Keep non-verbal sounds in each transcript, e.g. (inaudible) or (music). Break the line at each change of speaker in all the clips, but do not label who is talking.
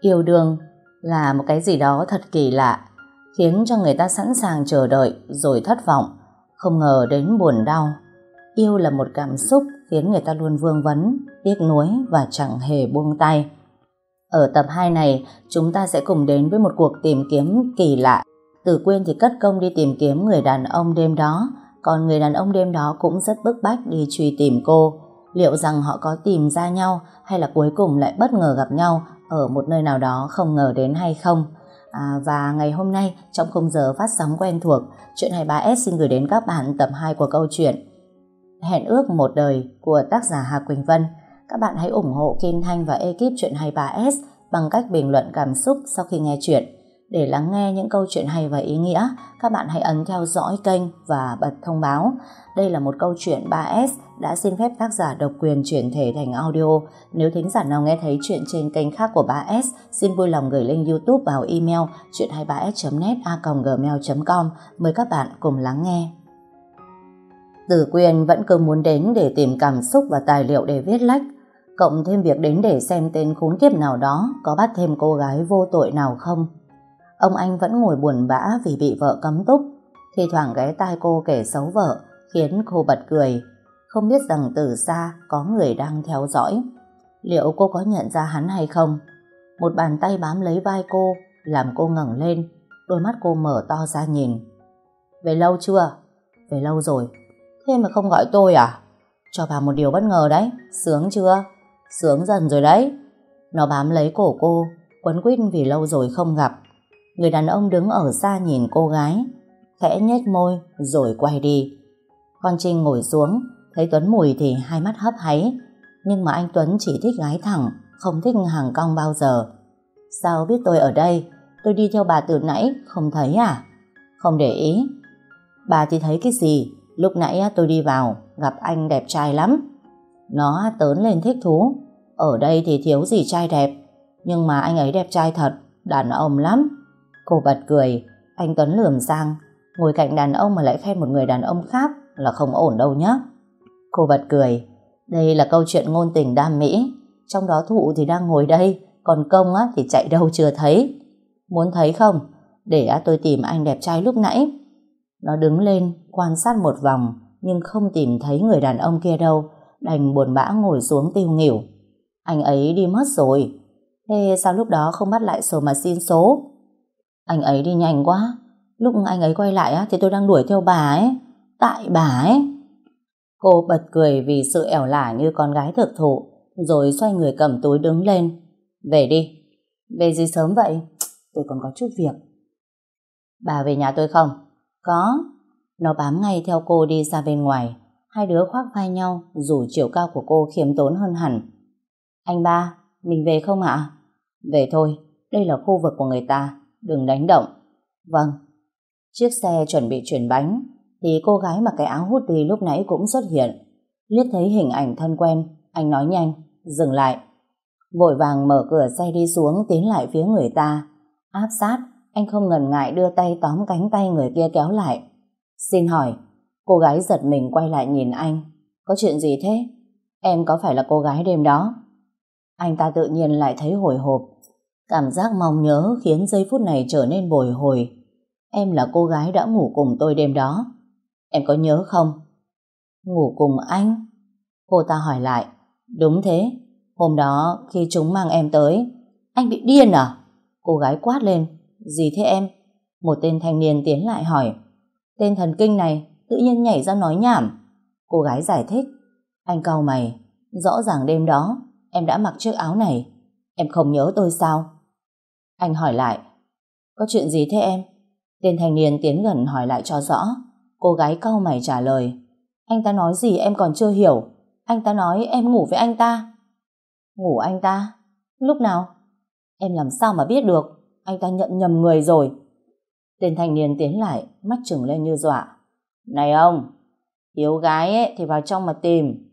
Yêu đương là một cái gì đó thật kỳ lạ, khiến cho người ta sẵn sàng chờ đợi rồi thất vọng, không ngờ đến buồn đau. Yêu là một cảm xúc khiến người ta luôn vương vấn, tiếc nuối và chẳng hề buông tay. Ở tập 2 này, chúng ta sẽ cùng đến với một cuộc tìm kiếm kỳ lạ. từ quên thì cất công đi tìm kiếm người đàn ông đêm đó, còn người đàn ông đêm đó cũng rất bức bách đi truy tìm cô. Liệu rằng họ có tìm ra nhau hay là cuối cùng lại bất ngờ gặp nhau ở một nơi nào đó không ngờ đến hay không? À, và ngày hôm nay trong khung giờ phát sóng quen thuộc, chuyện 23S xin gửi đến các bạn tập 2 của câu chuyện Hẹn ước một đời của tác giả Hà Quỳnh Vân. Các bạn hãy ủng hộ Kim Thanh và ekip chuyện 23S bằng cách bình luận cảm xúc sau khi nghe chuyện. Để lắng nghe những câu chuyện hay và ý nghĩa, các bạn hãy ấn theo dõi kênh và bật thông báo. Đây là một câu chuyện 3S đã xin phép tác giả độc quyền chuyển thể thành audio. Nếu thính giả nào nghe thấy chuyện trên kênh khác của 3S, xin vui lòng gửi link YouTube vào email chuyện23s.net a.gmail.com. Mời các bạn cùng lắng nghe. Tử Quyên vẫn cứ muốn đến để tìm cảm xúc và tài liệu để viết lách, cộng thêm việc đến để xem tên khốn kiếp nào đó có bắt thêm cô gái vô tội nào không. Ông anh vẫn ngồi buồn bã vì bị vợ cấm túc, Thì thoảng ghé tai cô kể xấu vợ, khiến cô bật cười, không biết rằng từ xa có người đang theo dõi. Liệu cô có nhận ra hắn hay không? Một bàn tay bám lấy vai cô, làm cô ngẩng lên, đôi mắt cô mở to ra nhìn. Về lâu chưa? Về lâu rồi. Thế mà không gọi tôi à? Cho bà một điều bất ngờ đấy, sướng chưa? Sướng dần rồi đấy. Nó bám lấy cổ cô, quấn quýt vì lâu rồi không gặp. Người đàn ông đứng ở xa nhìn cô gái, khẽ nhếch môi rồi quay đi. Con Trinh ngồi xuống, thấy Tuấn Mùi thì hai mắt hấp háy, nhưng mà anh Tuấn chỉ thích gái thẳng, không thích hàng cong bao giờ. Sao biết tôi ở đây? Tôi đi theo bà từ nãy, không thấy à? Không để ý. Bà thì thấy cái gì? Lúc nãy tôi đi vào, gặp anh đẹp trai lắm. Nó tớn lên thích thú. Ở đây thì thiếu gì trai đẹp, nhưng mà anh ấy đẹp trai thật, đàn ông lắm. Cô bật cười, anh Tuấn lườm sang, ngồi cạnh đàn ông mà lại khen một người đàn ông khác là không ổn đâu nhé. Cô bật cười, đây là câu chuyện ngôn tình đam mỹ, trong đó thụ thì đang ngồi đây, còn công á thì chạy đâu chưa thấy. Muốn thấy không? Để tôi tìm anh đẹp trai lúc nãy. Nó đứng lên, quan sát một vòng, nhưng không tìm thấy người đàn ông kia đâu, đành buồn bã ngồi xuống tiêu nghỉu. Anh ấy đi mất rồi. Thế sao lúc đó không bắt lại sổ mà xin số? Anh ấy đi nhanh quá. Lúc anh ấy quay lại thì tôi đang đuổi theo bà ấy. Tại bà ấy. Cô bật cười vì sự ẻo lả như con gái thực thụ, rồi xoay người cầm túi đứng lên. Về đi. Về gì sớm vậy? Tôi còn có chút việc. Bà về nhà tôi không? Có. Nó bám ngay theo cô đi ra bên ngoài. Hai đứa khoác vai nhau dù chiều cao của cô khiêm tốn hơn hẳn. Anh ba, mình về không ạ? Về thôi, đây là khu vực của người ta, đừng đánh động. Vâng. Chiếc xe chuẩn bị chuyển bánh, thì cô gái mặc cái áo hút đi lúc nãy cũng xuất hiện. Liếc thấy hình ảnh thân quen, anh nói nhanh, dừng lại. Vội vàng mở cửa xe đi xuống tiến lại phía người ta. Áp sát, anh không ngần ngại đưa tay tóm cánh tay người kia kéo lại. Xin hỏi, cô gái giật mình quay lại nhìn anh. Có chuyện gì thế? Em có phải là cô gái đêm đó? Anh ta tự nhiên lại thấy hồi hộp. Cảm giác mong nhớ khiến giây phút này trở nên bồi hồi. Em là cô gái đã ngủ cùng tôi đêm đó. Em có nhớ không? Ngủ cùng anh? Cô ta hỏi lại. Đúng thế. Hôm đó khi chúng mang em tới, anh bị điên à? Cô gái quát lên. Gì thế em? Một tên thanh niên tiến lại hỏi. Tên thần kinh này tự nhiên nhảy ra nói nhảm. Cô gái giải thích. Anh cau mày. Rõ ràng đêm đó em đã mặc chiếc áo này. Em không nhớ tôi sao? Anh hỏi lại. Có chuyện gì thế em? Tên thanh niên tiến gần hỏi lại cho rõ. Cô gái cau mày trả lời. Anh ta nói gì em còn chưa hiểu. Anh ta nói em ngủ với anh ta. Ngủ anh ta? Lúc nào? Em làm sao mà biết được? Anh ta nhận nhầm người rồi. Tên thanh niên tiến lại, mắt trừng lên như dọa. Này ông, thiếu gái ấy thì vào trong mà tìm.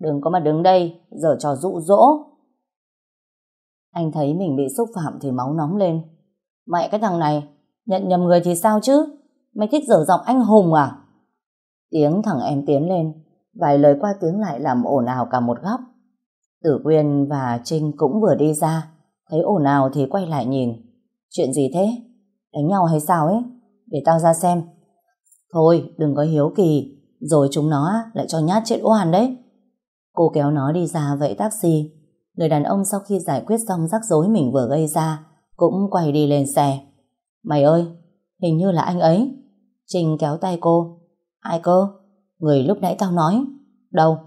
Đừng có mà đứng đây, giờ trò dụ dỗ. Anh thấy mình bị xúc phạm thì máu nóng lên. Mẹ cái thằng này, nhận nhầm người thì sao chứ? Mày thích dở giọng anh hùng à? Tiếng thằng em tiến lên, vài lời qua tiếng lại làm ồn ào cả một góc. Tử Quyên và Trinh cũng vừa đi ra, Thấy ồn ào thì quay lại nhìn. Chuyện gì thế? Đánh nhau hay sao ấy? Để tao ra xem. Thôi, đừng có hiếu kỳ. Rồi chúng nó lại cho nhát chết oan đấy. Cô kéo nó đi ra vậy taxi. Người đàn ông sau khi giải quyết xong rắc rối mình vừa gây ra, cũng quay đi lên xe. Mày ơi, hình như là anh ấy. Trình kéo tay cô. Ai cơ? Người lúc nãy tao nói. Đâu?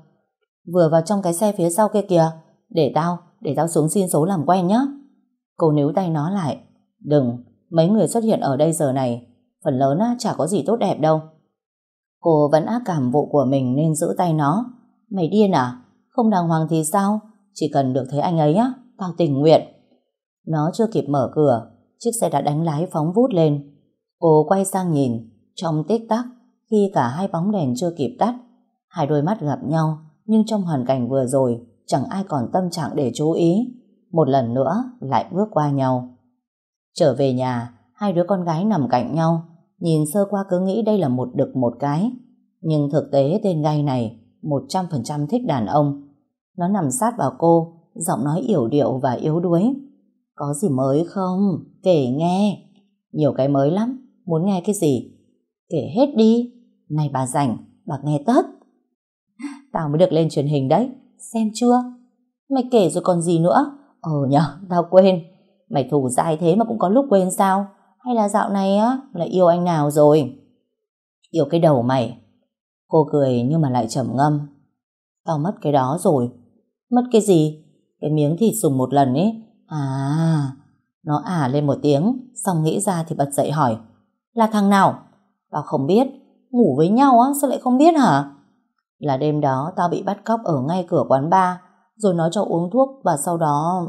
Vừa vào trong cái xe phía sau kia kìa. Để tao, để tao xuống xin số làm quen nhé. Cô níu tay nó lại. Đừng, mấy người xuất hiện ở đây giờ này, phần lớn á, chả có gì tốt đẹp đâu. Cô vẫn ác cảm vụ của mình nên giữ tay nó. Mày điên à? Không đàng hoàng thì sao? Chỉ cần được thấy anh ấy á, tao tình nguyện. Nó chưa kịp mở cửa, chiếc xe đã đánh lái phóng vút lên. Cô quay sang nhìn, trong tích tắc, khi cả hai bóng đèn chưa kịp tắt, hai đôi mắt gặp nhau, nhưng trong hoàn cảnh vừa rồi, chẳng ai còn tâm trạng để chú ý. Một lần nữa, lại bước qua nhau. Trở về nhà, hai đứa con gái nằm cạnh nhau, nhìn sơ qua cứ nghĩ đây là một đực một cái. Nhưng thực tế tên gai này 100% thích đàn ông. Nó nằm sát vào cô, giọng nói yểu điệu và yếu đuối. Có gì mới không? Kể nghe. Nhiều cái mới lắm, muốn nghe cái gì? Kể hết đi. Này bà rảnh, bà nghe tất. Tao mới được lên truyền hình đấy, xem chưa? Mày kể rồi còn gì nữa? Ờ nhờ, tao quên. Mày thủ dai thế mà cũng có lúc quên sao? Hay là dạo này á, lại yêu anh nào rồi? Yêu cái đầu mày. Cô cười nhưng mà lại trầm ngâm. Tao mất cái đó rồi. Mất cái gì? Cái miếng thịt dùng một lần ấy. À, nó ả lên một tiếng, xong nghĩ ra thì bật dậy hỏi. Là thằng nào? Tao không biết. Ngủ với nhau á, sao lại không biết hả? Là đêm đó tao bị bắt cóc ở ngay cửa quán bar, rồi nó cho uống thuốc và sau đó...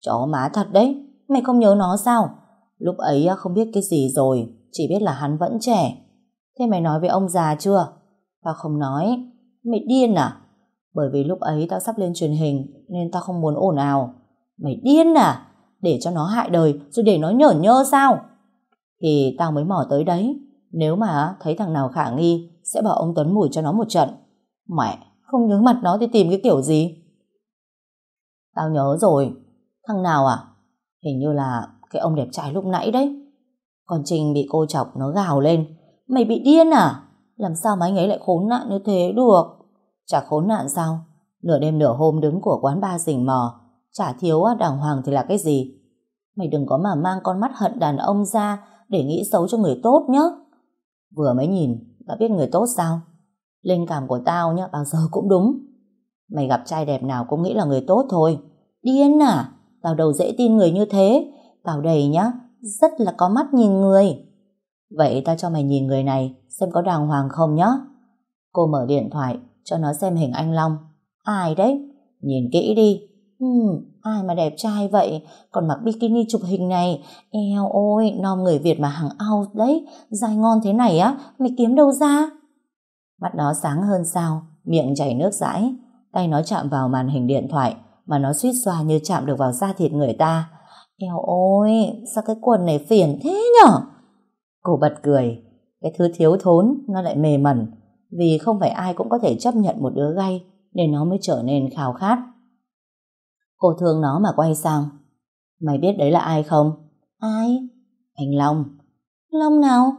Chó má thật đấy, mày không nhớ nó sao? Lúc ấy không biết cái gì rồi, chỉ biết là hắn vẫn trẻ. Thế mày nói với ông già chưa? Tao không nói. Mày điên à? Bởi vì lúc ấy tao sắp lên truyền hình nên tao không muốn ồn ào. Mày điên à? Để cho nó hại đời rồi để nó nhởn nhơ sao? Thì tao mới mò tới đấy. Nếu mà thấy thằng nào khả nghi sẽ bảo ông Tuấn mùi cho nó một trận. Mẹ, không nhớ mặt nó thì tìm cái kiểu gì? Tao nhớ rồi. Thằng nào à? Hình như là cái ông đẹp trai lúc nãy đấy. Còn Trinh bị cô chọc nó gào lên. Mày bị điên à? Làm sao mà anh ấy lại khốn nạn như thế được? Chả khốn nạn sao? Nửa đêm nửa hôm đứng của quán ba rình mò. Chả thiếu đàng hoàng thì là cái gì? Mày đừng có mà mang con mắt hận đàn ông ra để nghĩ xấu cho người tốt nhé. Vừa mới nhìn, đã biết người tốt sao? Linh cảm của tao nhá, bao giờ cũng đúng. Mày gặp trai đẹp nào cũng nghĩ là người tốt thôi. Điên à? Tao đâu dễ tin người như thế. Tao đầy nhá, rất là có mắt nhìn người. Vậy tao cho mày nhìn người này, xem có đàng hoàng không nhá. Cô mở điện thoại, cho nó xem hình anh Long. Ai đấy? Nhìn kỹ đi. Ừ, ai mà đẹp trai vậy? Còn mặc bikini chụp hình này. Eo ôi, nom người Việt mà hàng ao đấy. Dài ngon thế này á, mày kiếm đâu ra? Mắt nó sáng hơn sao, miệng chảy nước dãi. Tay nó chạm vào màn hình điện thoại, mà nó suýt xoa như chạm được vào da thịt người ta. Eo ôi, sao cái quần này phiền thế nhở? Cô bật cười, cái thứ thiếu thốn nó lại mề mẩn, vì không phải ai cũng có thể chấp nhận một đứa gay, nên nó mới trở nên khao khát. Cô thương nó mà quay sang. Mày biết đấy là ai không? Ai? Anh Long. Long nào?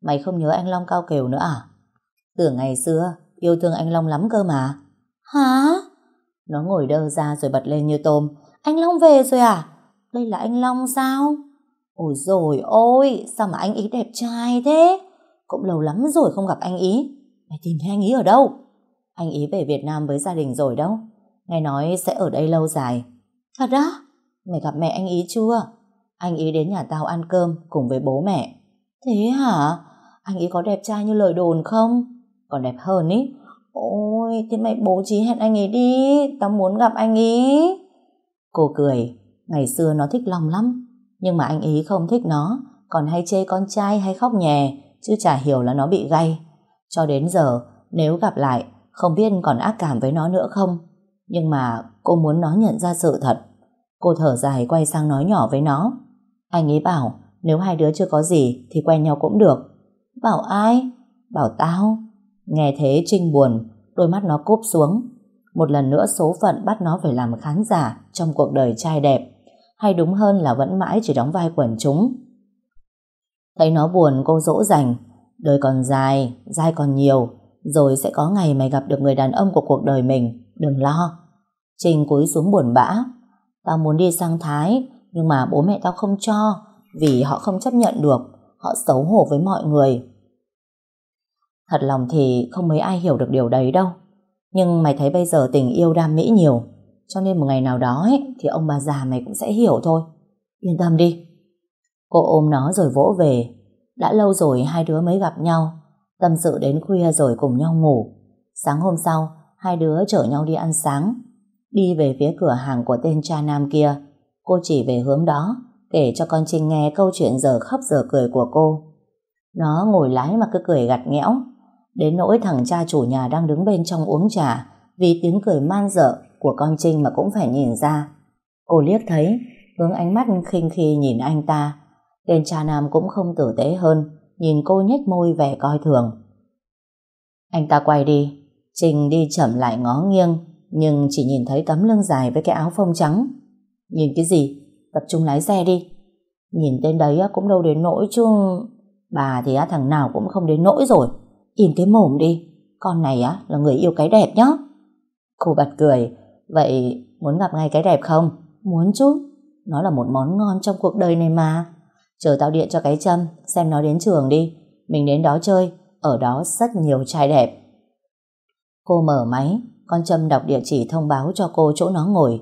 Mày không nhớ anh Long cao kiều nữa à? tưởng ngày xưa, yêu thương anh Long lắm cơ mà. Hả? Nó ngồi đơ ra rồi bật lên như tôm. Anh Long về rồi à? Đây là anh Long sao? Ôi rồi ôi, sao mà anh ý đẹp trai thế? Cũng lâu lắm rồi không gặp anh ý. Mày tìm thấy anh ý ở đâu? Anh ý về Việt Nam với gia đình rồi đâu. Nghe nói sẽ ở đây lâu dài. Thật đó? Mày gặp mẹ anh ý chưa? Anh ý đến nhà tao ăn cơm cùng với bố mẹ. Thế hả? Anh ý có đẹp trai như lời đồn không? Còn đẹp hơn ý. Ôi, thế mày bố trí hẹn anh ấy đi. Tao muốn gặp anh ý. Cô cười. Ngày xưa nó thích Long lắm. Nhưng mà anh ý không thích nó. Còn hay chê con trai hay khóc nhè. Chứ chả hiểu là nó bị gay. Cho đến giờ, nếu gặp lại, không biết còn ác cảm với nó nữa không. Nhưng mà cô muốn nó nhận ra sự thật. Cô thở dài quay sang nói nhỏ với nó. Anh ấy bảo, nếu hai đứa chưa có gì thì quen nhau cũng được. Bảo ai? Bảo tao. Nghe thế Trinh buồn, đôi mắt nó cúp xuống. Một lần nữa số phận bắt nó phải làm khán giả trong cuộc đời trai đẹp. hay đúng hơn là vẫn mãi chỉ đóng vai quần chúng. Thấy nó buồn cô dỗ dành, đời còn dài, dai còn nhiều, rồi sẽ có ngày mày gặp được người đàn ông của cuộc đời mình, đừng lo. Trình cúi xuống buồn bã, tao muốn đi sang Thái, nhưng mà bố mẹ tao không cho, vì họ không chấp nhận được, họ xấu hổ với mọi người. Thật lòng thì không mấy ai hiểu được điều đấy đâu. Nhưng mày thấy bây giờ tình yêu đam mỹ nhiều, cho nên một ngày nào đó ấy, thì ông bà già mày cũng sẽ hiểu thôi. Yên tâm đi. Cô ôm nó rồi vỗ về. Đã lâu rồi hai đứa mới gặp nhau. Tâm sự đến khuya rồi cùng nhau ngủ. Sáng hôm sau, hai đứa chở nhau đi ăn sáng. Đi về phía cửa hàng của tên cha nam kia. Cô chỉ về hướng đó, kể cho con Trinh nghe câu chuyện giờ khóc giờ cười của cô. Nó ngồi lái mà cứ cười gặt nghẽo. Đến nỗi thằng cha chủ nhà đang đứng bên trong uống trà vì tiếng cười man dợ của con Trinh mà cũng phải nhìn ra. Cô liếc thấy, hướng ánh mắt khinh khi nhìn anh ta. Tên cha nam cũng không tử tế hơn, nhìn cô nhếch môi vẻ coi thường. Anh ta quay đi, Trình đi chậm lại ngó nghiêng, nhưng chỉ nhìn thấy tấm lưng dài với cái áo phông trắng. Nhìn cái gì? Tập trung lái xe đi. Nhìn tên đấy cũng đâu đến nỗi chứ. Bà thì thằng nào cũng không đến nỗi rồi. Im cái mồm đi. Con này á là người yêu cái đẹp nhá. Cô bật cười. Vậy muốn gặp ngay cái đẹp không? Muốn chứ. Nó là một món ngon trong cuộc đời này mà. Chờ tao điện cho cái châm, xem nó đến trường đi. Mình đến đó chơi, ở đó rất nhiều trai đẹp. Cô mở máy, con châm đọc địa chỉ thông báo cho cô chỗ nó ngồi.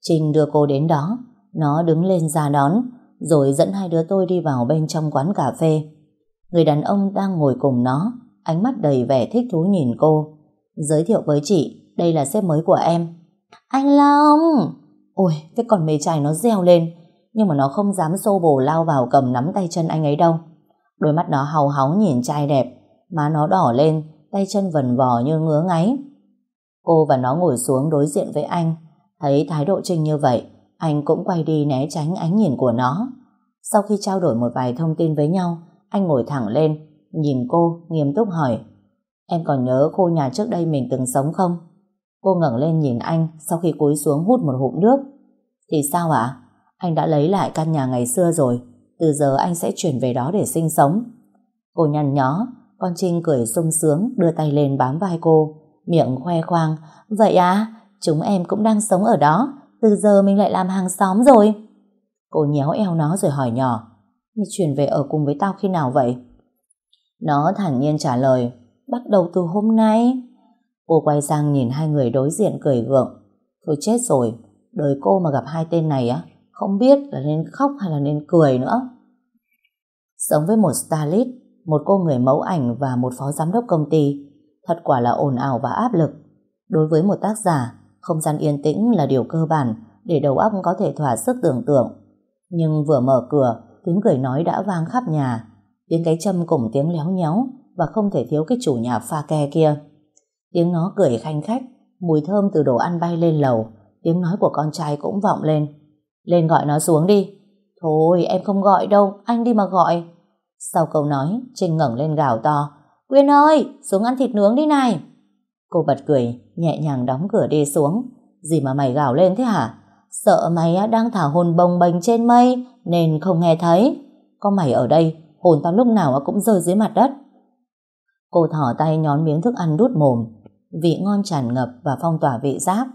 Trinh đưa cô đến đó, nó đứng lên ra đón, rồi dẫn hai đứa tôi đi vào bên trong quán cà phê. Người đàn ông đang ngồi cùng nó, ánh mắt đầy vẻ thích thú nhìn cô. Giới thiệu với chị, đây là sếp mới của em. Anh Long! Ôi, cái con mê trai nó reo lên, nhưng mà nó không dám xô bồ lao vào cầm nắm tay chân anh ấy đâu. Đôi mắt nó hào hóng nhìn trai đẹp, má nó đỏ lên, tay chân vần vò như ngứa ngáy. Cô và nó ngồi xuống đối diện với anh, thấy thái độ Trinh như vậy, anh cũng quay đi né tránh ánh nhìn của nó. Sau khi trao đổi một vài thông tin với nhau, anh ngồi thẳng lên, nhìn cô, nghiêm túc hỏi. Em còn nhớ khu nhà trước đây mình từng sống không? Cô ngẩng lên nhìn anh sau khi cúi xuống hút một hụm nước. Thì sao ạ? Anh đã lấy lại căn nhà ngày xưa rồi. Từ giờ anh sẽ chuyển về đó để sinh sống. Cô nhăn nhó, con Trinh cười sung sướng đưa tay lên bám vai cô, miệng khoe khoang. Vậy à, chúng em cũng đang sống ở đó. Từ giờ mình lại làm hàng xóm rồi. Cô nhéo eo nó rồi hỏi nhỏ. Mày chuyển về ở cùng với tao khi nào vậy? Nó thản nhiên trả lời. Bắt đầu từ hôm nay. Cô quay sang nhìn hai người đối diện cười gượng. Thôi chết rồi, đời cô mà gặp hai tên này á, không biết là nên khóc hay là nên cười nữa. Sống với một stylist, một cô người mẫu ảnh và một phó giám đốc công ty, thật quả là ồn ào và áp lực. Đối với một tác giả, không gian yên tĩnh là điều cơ bản để đầu óc có thể thỏa sức tưởng tượng. Nhưng vừa mở cửa, tiếng cười nói đã vang khắp nhà, tiếng cái châm cùng tiếng léo nhéo và không thể thiếu cái chủ nhà pha ke kia. Tiếng nó cười khanh khách, mùi thơm từ đồ ăn bay lên lầu, tiếng nói của con trai cũng vọng lên. Lên gọi nó xuống đi. Thôi em không gọi đâu, anh đi mà gọi. Sau câu nói, Trinh ngẩng lên gào to. Quyên ơi, xuống ăn thịt nướng đi này. Cô bật cười, nhẹ nhàng đóng cửa đi xuống. Gì mà mày gào lên thế hả? Sợ mày đang thả hồn bồng bềnh trên mây nên không nghe thấy. Có mày ở đây, hồn tao lúc nào cũng rơi dưới mặt đất. Cô thỏ tay nhón miếng thức ăn đút mồm, vị ngon tràn ngập và phong tỏa vị giáp.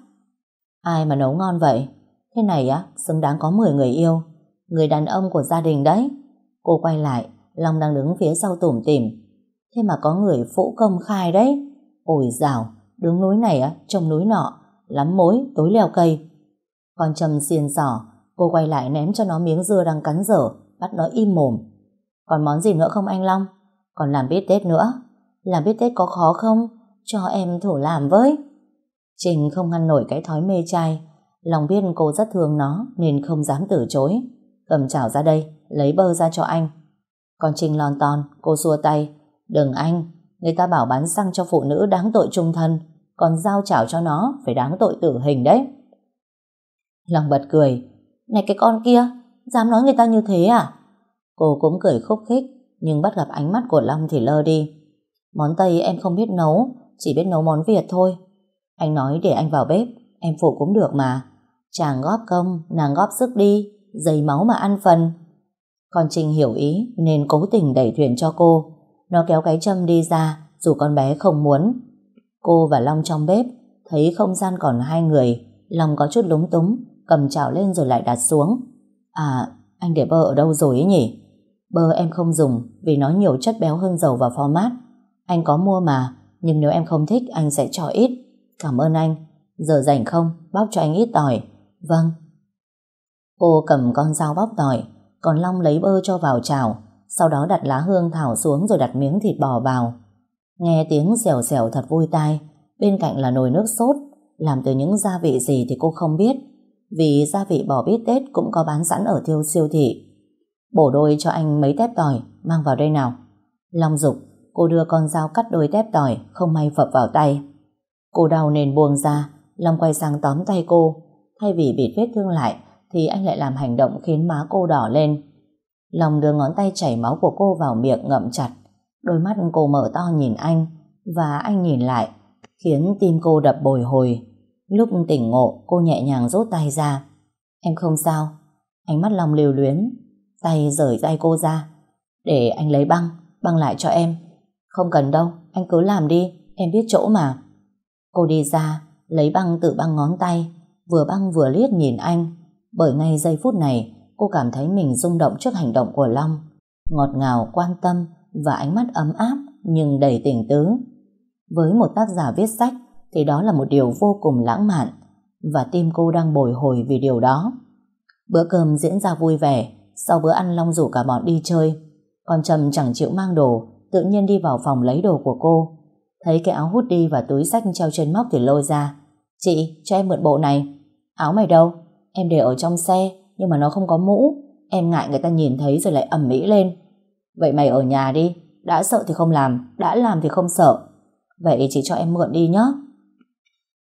Ai mà nấu ngon vậy? Thế này á, xứng đáng có 10 người yêu. Người đàn ông của gia đình đấy. Cô quay lại, Long đang đứng phía sau tủm tỉm. Thế mà có người phũ công khai đấy. Ôi dào, đứng núi này á, trông núi nọ, lắm mối, tối leo cây. Con trầm xiên sỏ, cô quay lại ném cho nó miếng dưa đang cắn dở, bắt nó im mồm. Còn món gì nữa không anh Long? Còn làm bít tết nữa. Làm bít tết có khó không? Cho em thử làm với. Trình không ngăn nổi cái thói mê trai. Lòng biết cô rất thương nó nên không dám từ chối. Cầm chảo ra đây, lấy bơ ra cho anh. Còn Trinh lon ton, cô xua tay. Đừng anh, người ta bảo bán xăng cho phụ nữ đáng tội trung thân, còn giao chảo cho nó phải đáng tội tử hình đấy. Lòng bật cười. Này cái con kia, dám nói người ta như thế à? Cô cũng cười khúc khích, nhưng bắt gặp ánh mắt của Long thì lơ đi. Món Tây em không biết nấu, chỉ biết nấu món Việt thôi. Anh nói để anh vào bếp, em phụ cũng được mà. Chàng góp công, nàng góp sức đi. dày máu mà ăn phần. Con Trinh hiểu ý nên cố tình đẩy thuyền cho cô. Nó kéo cái châm đi ra dù con bé không muốn. Cô và Long trong bếp thấy không gian còn hai người. Long có chút lúng túng cầm chảo lên rồi lại đặt xuống. À, anh để bơ ở đâu rồi ấy nhỉ? Bơ em không dùng vì nó nhiều chất béo hơn dầu và format. Anh có mua mà, nhưng nếu em không thích anh sẽ cho ít. Cảm ơn anh. Giờ rảnh không? Bóc cho anh ít tỏi. Vâng. Cô cầm con dao bóc tỏi, còn Long lấy bơ cho vào chảo, sau đó đặt lá hương thảo xuống rồi đặt miếng thịt bò vào. Nghe tiếng xèo xèo thật vui tai, bên cạnh là nồi nước sốt, làm từ những gia vị gì thì cô không biết, vì gia vị bò bít tết cũng có bán sẵn ở thiêu siêu thị. Bổ đôi cho anh mấy tép tỏi, mang vào đây nào. Long dục, cô đưa con dao cắt đôi tép tỏi, không may phập vào tay. Cô đau nên buông ra, Long quay sang tóm tay cô. Thay vì bịt vết thương lại, thì anh lại làm hành động khiến má cô đỏ lên. lòng đưa ngón tay chảy máu của cô vào miệng ngậm chặt. Đôi mắt cô mở to nhìn anh, và anh nhìn lại, khiến tim cô đập bồi hồi. Lúc tỉnh ngộ, cô nhẹ nhàng rút tay ra. Em không sao. Ánh mắt Long liều luyến, tay rời tay cô ra. Để anh lấy băng, băng lại cho em. Không cần đâu, anh cứ làm đi, em biết chỗ mà. Cô đi ra, lấy băng tự băng ngón tay, vừa băng vừa liếc nhìn anh. Bởi ngay giây phút này, cô cảm thấy mình rung động trước hành động của Long. Ngọt ngào, quan tâm và ánh mắt ấm áp nhưng đầy tình tứ. Với một tác giả viết sách thì đó là một điều vô cùng lãng mạn và tim cô đang bồi hồi vì điều đó. Bữa cơm diễn ra vui vẻ, sau bữa ăn Long rủ cả bọn đi chơi. Còn Trầm chẳng chịu mang đồ, tự nhiên đi vào phòng lấy đồ của cô. Thấy cái áo hút đi và túi sách treo trên móc thì lôi ra. Chị, cho em mượn bộ này. Áo mày đâu? Em để ở trong xe, nhưng mà nó không có mũ. Em ngại người ta nhìn thấy rồi lại ẩm mỹ lên. Vậy mày ở nhà đi, đã sợ thì không làm, đã làm thì không sợ. Vậy chỉ cho em mượn đi nhé.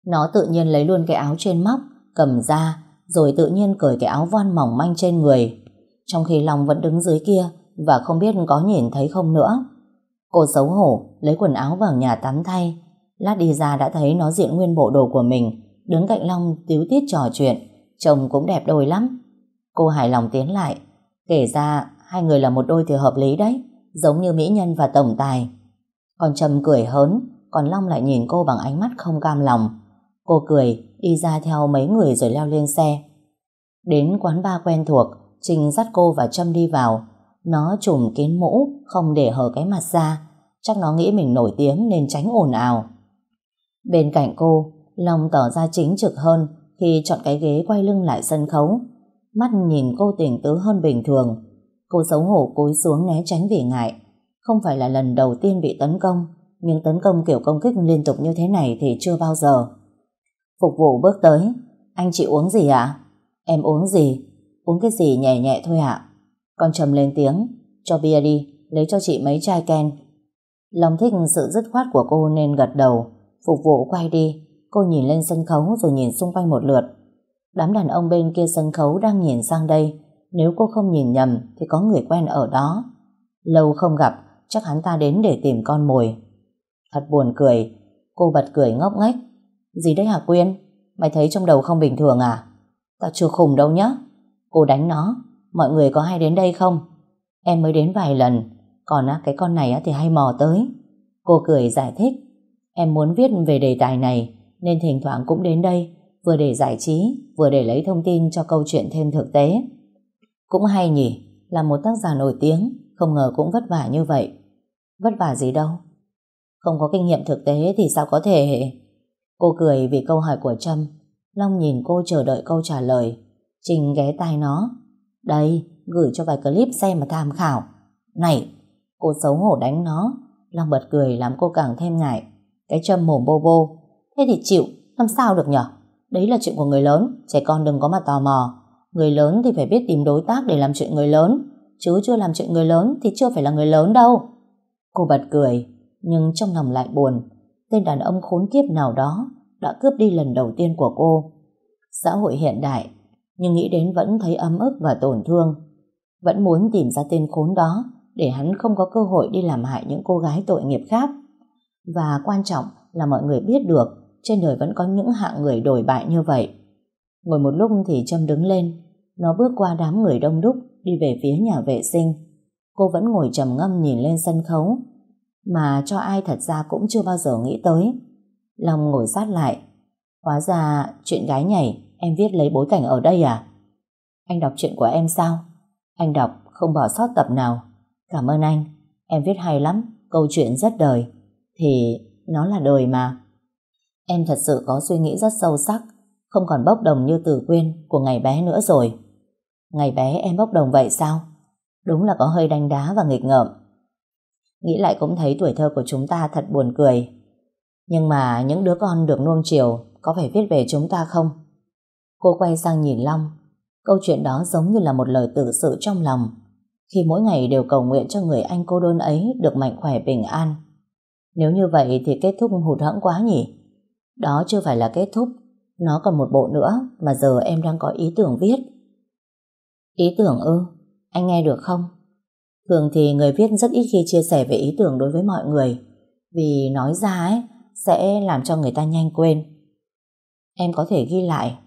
Nó tự nhiên lấy luôn cái áo trên móc, cầm ra, rồi tự nhiên cởi cái áo voan mỏng manh trên người. Trong khi Long vẫn đứng dưới kia và không biết có nhìn thấy không nữa. Cô xấu hổ, lấy quần áo vào nhà tắm thay. Lát đi ra đã thấy nó diện nguyên bộ đồ của mình, đứng cạnh Long tiếu tiết trò chuyện. chồng cũng đẹp đôi lắm. Cô hài lòng tiến lại. Kể ra, hai người là một đôi thì hợp lý đấy, giống như mỹ nhân và tổng tài. Còn Trầm cười hớn, còn Long lại nhìn cô bằng ánh mắt không cam lòng. Cô cười, đi ra theo mấy người rồi leo lên xe. Đến quán ba quen thuộc, Trinh dắt cô và Trâm đi vào. Nó trùm kín mũ, không để hở cái mặt ra. Chắc nó nghĩ mình nổi tiếng nên tránh ồn ào. Bên cạnh cô, Long tỏ ra chính trực hơn khi chọn cái ghế quay lưng lại sân khấu. Mắt nhìn cô tỉnh tứ hơn bình thường. Cô xấu hổ cúi xuống né tránh vì ngại. Không phải là lần đầu tiên bị tấn công, nhưng tấn công kiểu công kích liên tục như thế này thì chưa bao giờ. Phục vụ bước tới. Anh chị uống gì ạ? Em uống gì? Uống cái gì nhẹ nhẹ thôi ạ? Con trầm lên tiếng. Cho bia đi, lấy cho chị mấy chai ken. Long thích sự dứt khoát của cô nên gật đầu. Phục vụ quay đi. Cô nhìn lên sân khấu rồi nhìn xung quanh một lượt. Đám đàn ông bên kia sân khấu đang nhìn sang đây. Nếu cô không nhìn nhầm thì có người quen ở đó. Lâu không gặp, chắc hắn ta đến để tìm con mồi. Thật buồn cười. Cô bật cười ngốc nghếch. Gì đấy hả Quyên? Mày thấy trong đầu không bình thường à? Tao chưa khùng đâu nhá. Cô đánh nó. Mọi người có hay đến đây không? Em mới đến vài lần. Còn á, cái con này á, thì hay mò tới. Cô cười giải thích. Em muốn viết về đề tài này nên thỉnh thoảng cũng đến đây vừa để giải trí vừa để lấy thông tin cho câu chuyện thêm thực tế. Cũng hay nhỉ, là một tác giả nổi tiếng không ngờ cũng vất vả như vậy. Vất vả gì đâu. Không có kinh nghiệm thực tế thì sao có thể... Cô cười vì câu hỏi của Trâm. Long nhìn cô chờ đợi câu trả lời. Trình ghé tai nó. Đây, gửi cho vài clip xem mà tham khảo. Này, cô xấu hổ đánh nó. Long bật cười làm cô càng thêm ngại. Cái Trâm mồm bô bô. Thế thì chịu, làm sao được nhở? Đấy là chuyện của người lớn, trẻ con đừng có mà tò mò. Người lớn thì phải biết tìm đối tác để làm chuyện người lớn. Chứ chưa làm chuyện người lớn thì chưa phải là người lớn đâu. Cô bật cười, nhưng trong lòng lại buồn tên đàn ông khốn kiếp nào đó đã cướp đi lần đầu tiên của cô. Xã hội hiện đại, nhưng nghĩ đến vẫn thấy ấm ức và tổn thương. Vẫn muốn tìm ra tên khốn đó để hắn không có cơ hội đi làm hại những cô gái tội nghiệp khác. Và quan trọng là mọi người biết được trên đời vẫn có những hạng người đổi bại như vậy. Ngồi một lúc thì Trâm đứng lên, Nó bước qua đám người đông đúc đi về phía nhà vệ sinh. Cô vẫn ngồi trầm ngâm nhìn lên sân khấu mà cho ai thật ra cũng chưa bao giờ nghĩ tới. Long ngồi sát lại. Hóa ra chuyện gái nhảy em viết lấy bối cảnh ở đây à? Anh đọc chuyện của em sao? Anh đọc không bỏ sót tập nào. Cảm ơn anh. Em viết hay lắm. Câu chuyện rất đời. Thì nó là đời mà. Em thật sự có suy nghĩ rất sâu sắc. Không còn bốc đồng như từ quyên của ngày bé nữa rồi. Ngày bé em bốc đồng vậy sao? Đúng là có hơi đánh đá và nghịch ngợm. Nghĩ lại cũng thấy tuổi thơ của chúng ta thật buồn cười. Nhưng mà những đứa con được nuông chiều có phải viết về chúng ta không? Cô quay sang nhìn Long. Câu chuyện đó giống như là một lời tự sự trong lòng. Khi mỗi ngày đều cầu nguyện cho người anh cô đơn ấy được mạnh khỏe, bình an. Nếu như vậy thì kết thúc hụt hẫng quá nhỉ? Đó chưa phải là kết thúc. Nó còn một bộ nữa mà giờ em đang có ý tưởng viết. Ý tưởng ư? Anh nghe được không? Thường thì người viết rất ít khi chia sẻ về ý tưởng đối với mọi người vì nói ra ấy, sẽ làm cho người ta nhanh quên. Em có thể ghi lại.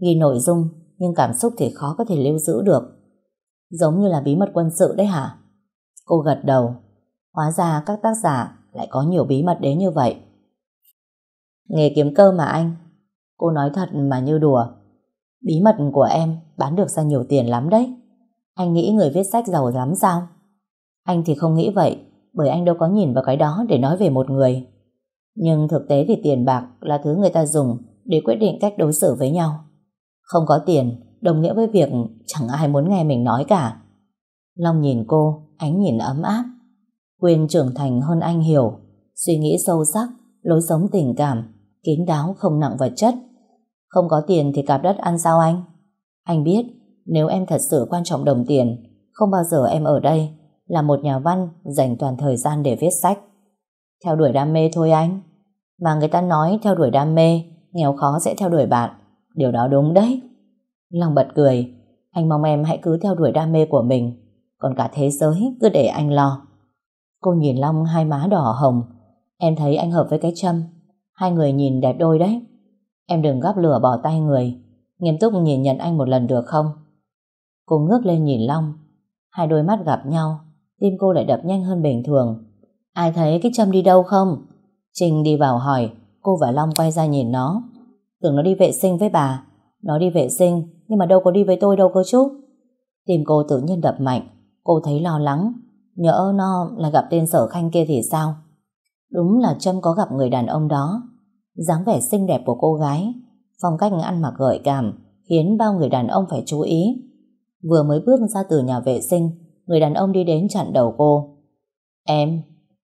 Ghi nội dung, nhưng cảm xúc thì khó có thể lưu giữ được. Giống như là bí mật quân sự đấy hả? Cô gật đầu. Hóa ra các tác giả lại có nhiều bí mật đến như vậy. Nghề kiếm cơ mà anh. Cô nói thật mà như đùa. Bí mật của em bán được ra nhiều tiền lắm đấy. Anh nghĩ người viết sách giàu lắm sao? Anh thì không nghĩ vậy, bởi anh đâu có nhìn vào cái đó để nói về một người. Nhưng thực tế thì tiền bạc là thứ người ta dùng để quyết định cách đối xử với nhau. Không có tiền, đồng nghĩa với việc chẳng ai muốn nghe mình nói cả. Long nhìn cô, ánh nhìn ấm áp. Quyên trưởng thành hơn anh hiểu, suy nghĩ sâu sắc, lối sống tình cảm, kín đáo không nặng vật chất. Không có tiền thì cạp đất ăn sao anh? Anh biết nếu em thật sự quan trọng đồng tiền, không bao giờ em ở đây là một nhà văn dành toàn thời gian để viết sách. Theo đuổi đam mê thôi anh. Mà người ta nói theo đuổi đam mê, nghèo khó sẽ theo đuổi bạn. Điều đó đúng đấy. Lòng bật cười, anh mong em hãy cứ theo đuổi đam mê của mình, còn cả thế giới cứ để anh lo. Cô nhìn Long hai má đỏ hồng, em thấy anh hợp với cái châm, hai người nhìn đẹp đôi đấy. Em đừng gắp lửa bỏ tay người, nghiêm túc nhìn nhận anh một lần được không? Cô ngước lên nhìn Long. Hai đôi mắt gặp nhau. Tim cô lại đập nhanh hơn bình thường. Ai thấy cái châm đi đâu không? Trinh đi vào hỏi. Cô và Long quay ra nhìn nó. Tưởng nó đi vệ sinh với bà. Nó đi vệ sinh Nhưng mà đâu có đi với tôi đâu cơ chú. Tim cô tự nhiên đập mạnh. Cô thấy lo lắng. Nhỡ nó là gặp tên sở khanh kia thì sao? Đúng là Trâm có gặp người đàn ông đó dáng vẻ xinh đẹp của cô gái Phong cách ăn mặc gợi cảm Khiến bao người đàn ông phải chú ý Vừa mới bước ra từ nhà vệ sinh, người đàn ông đi đến chặn đầu cô. Em,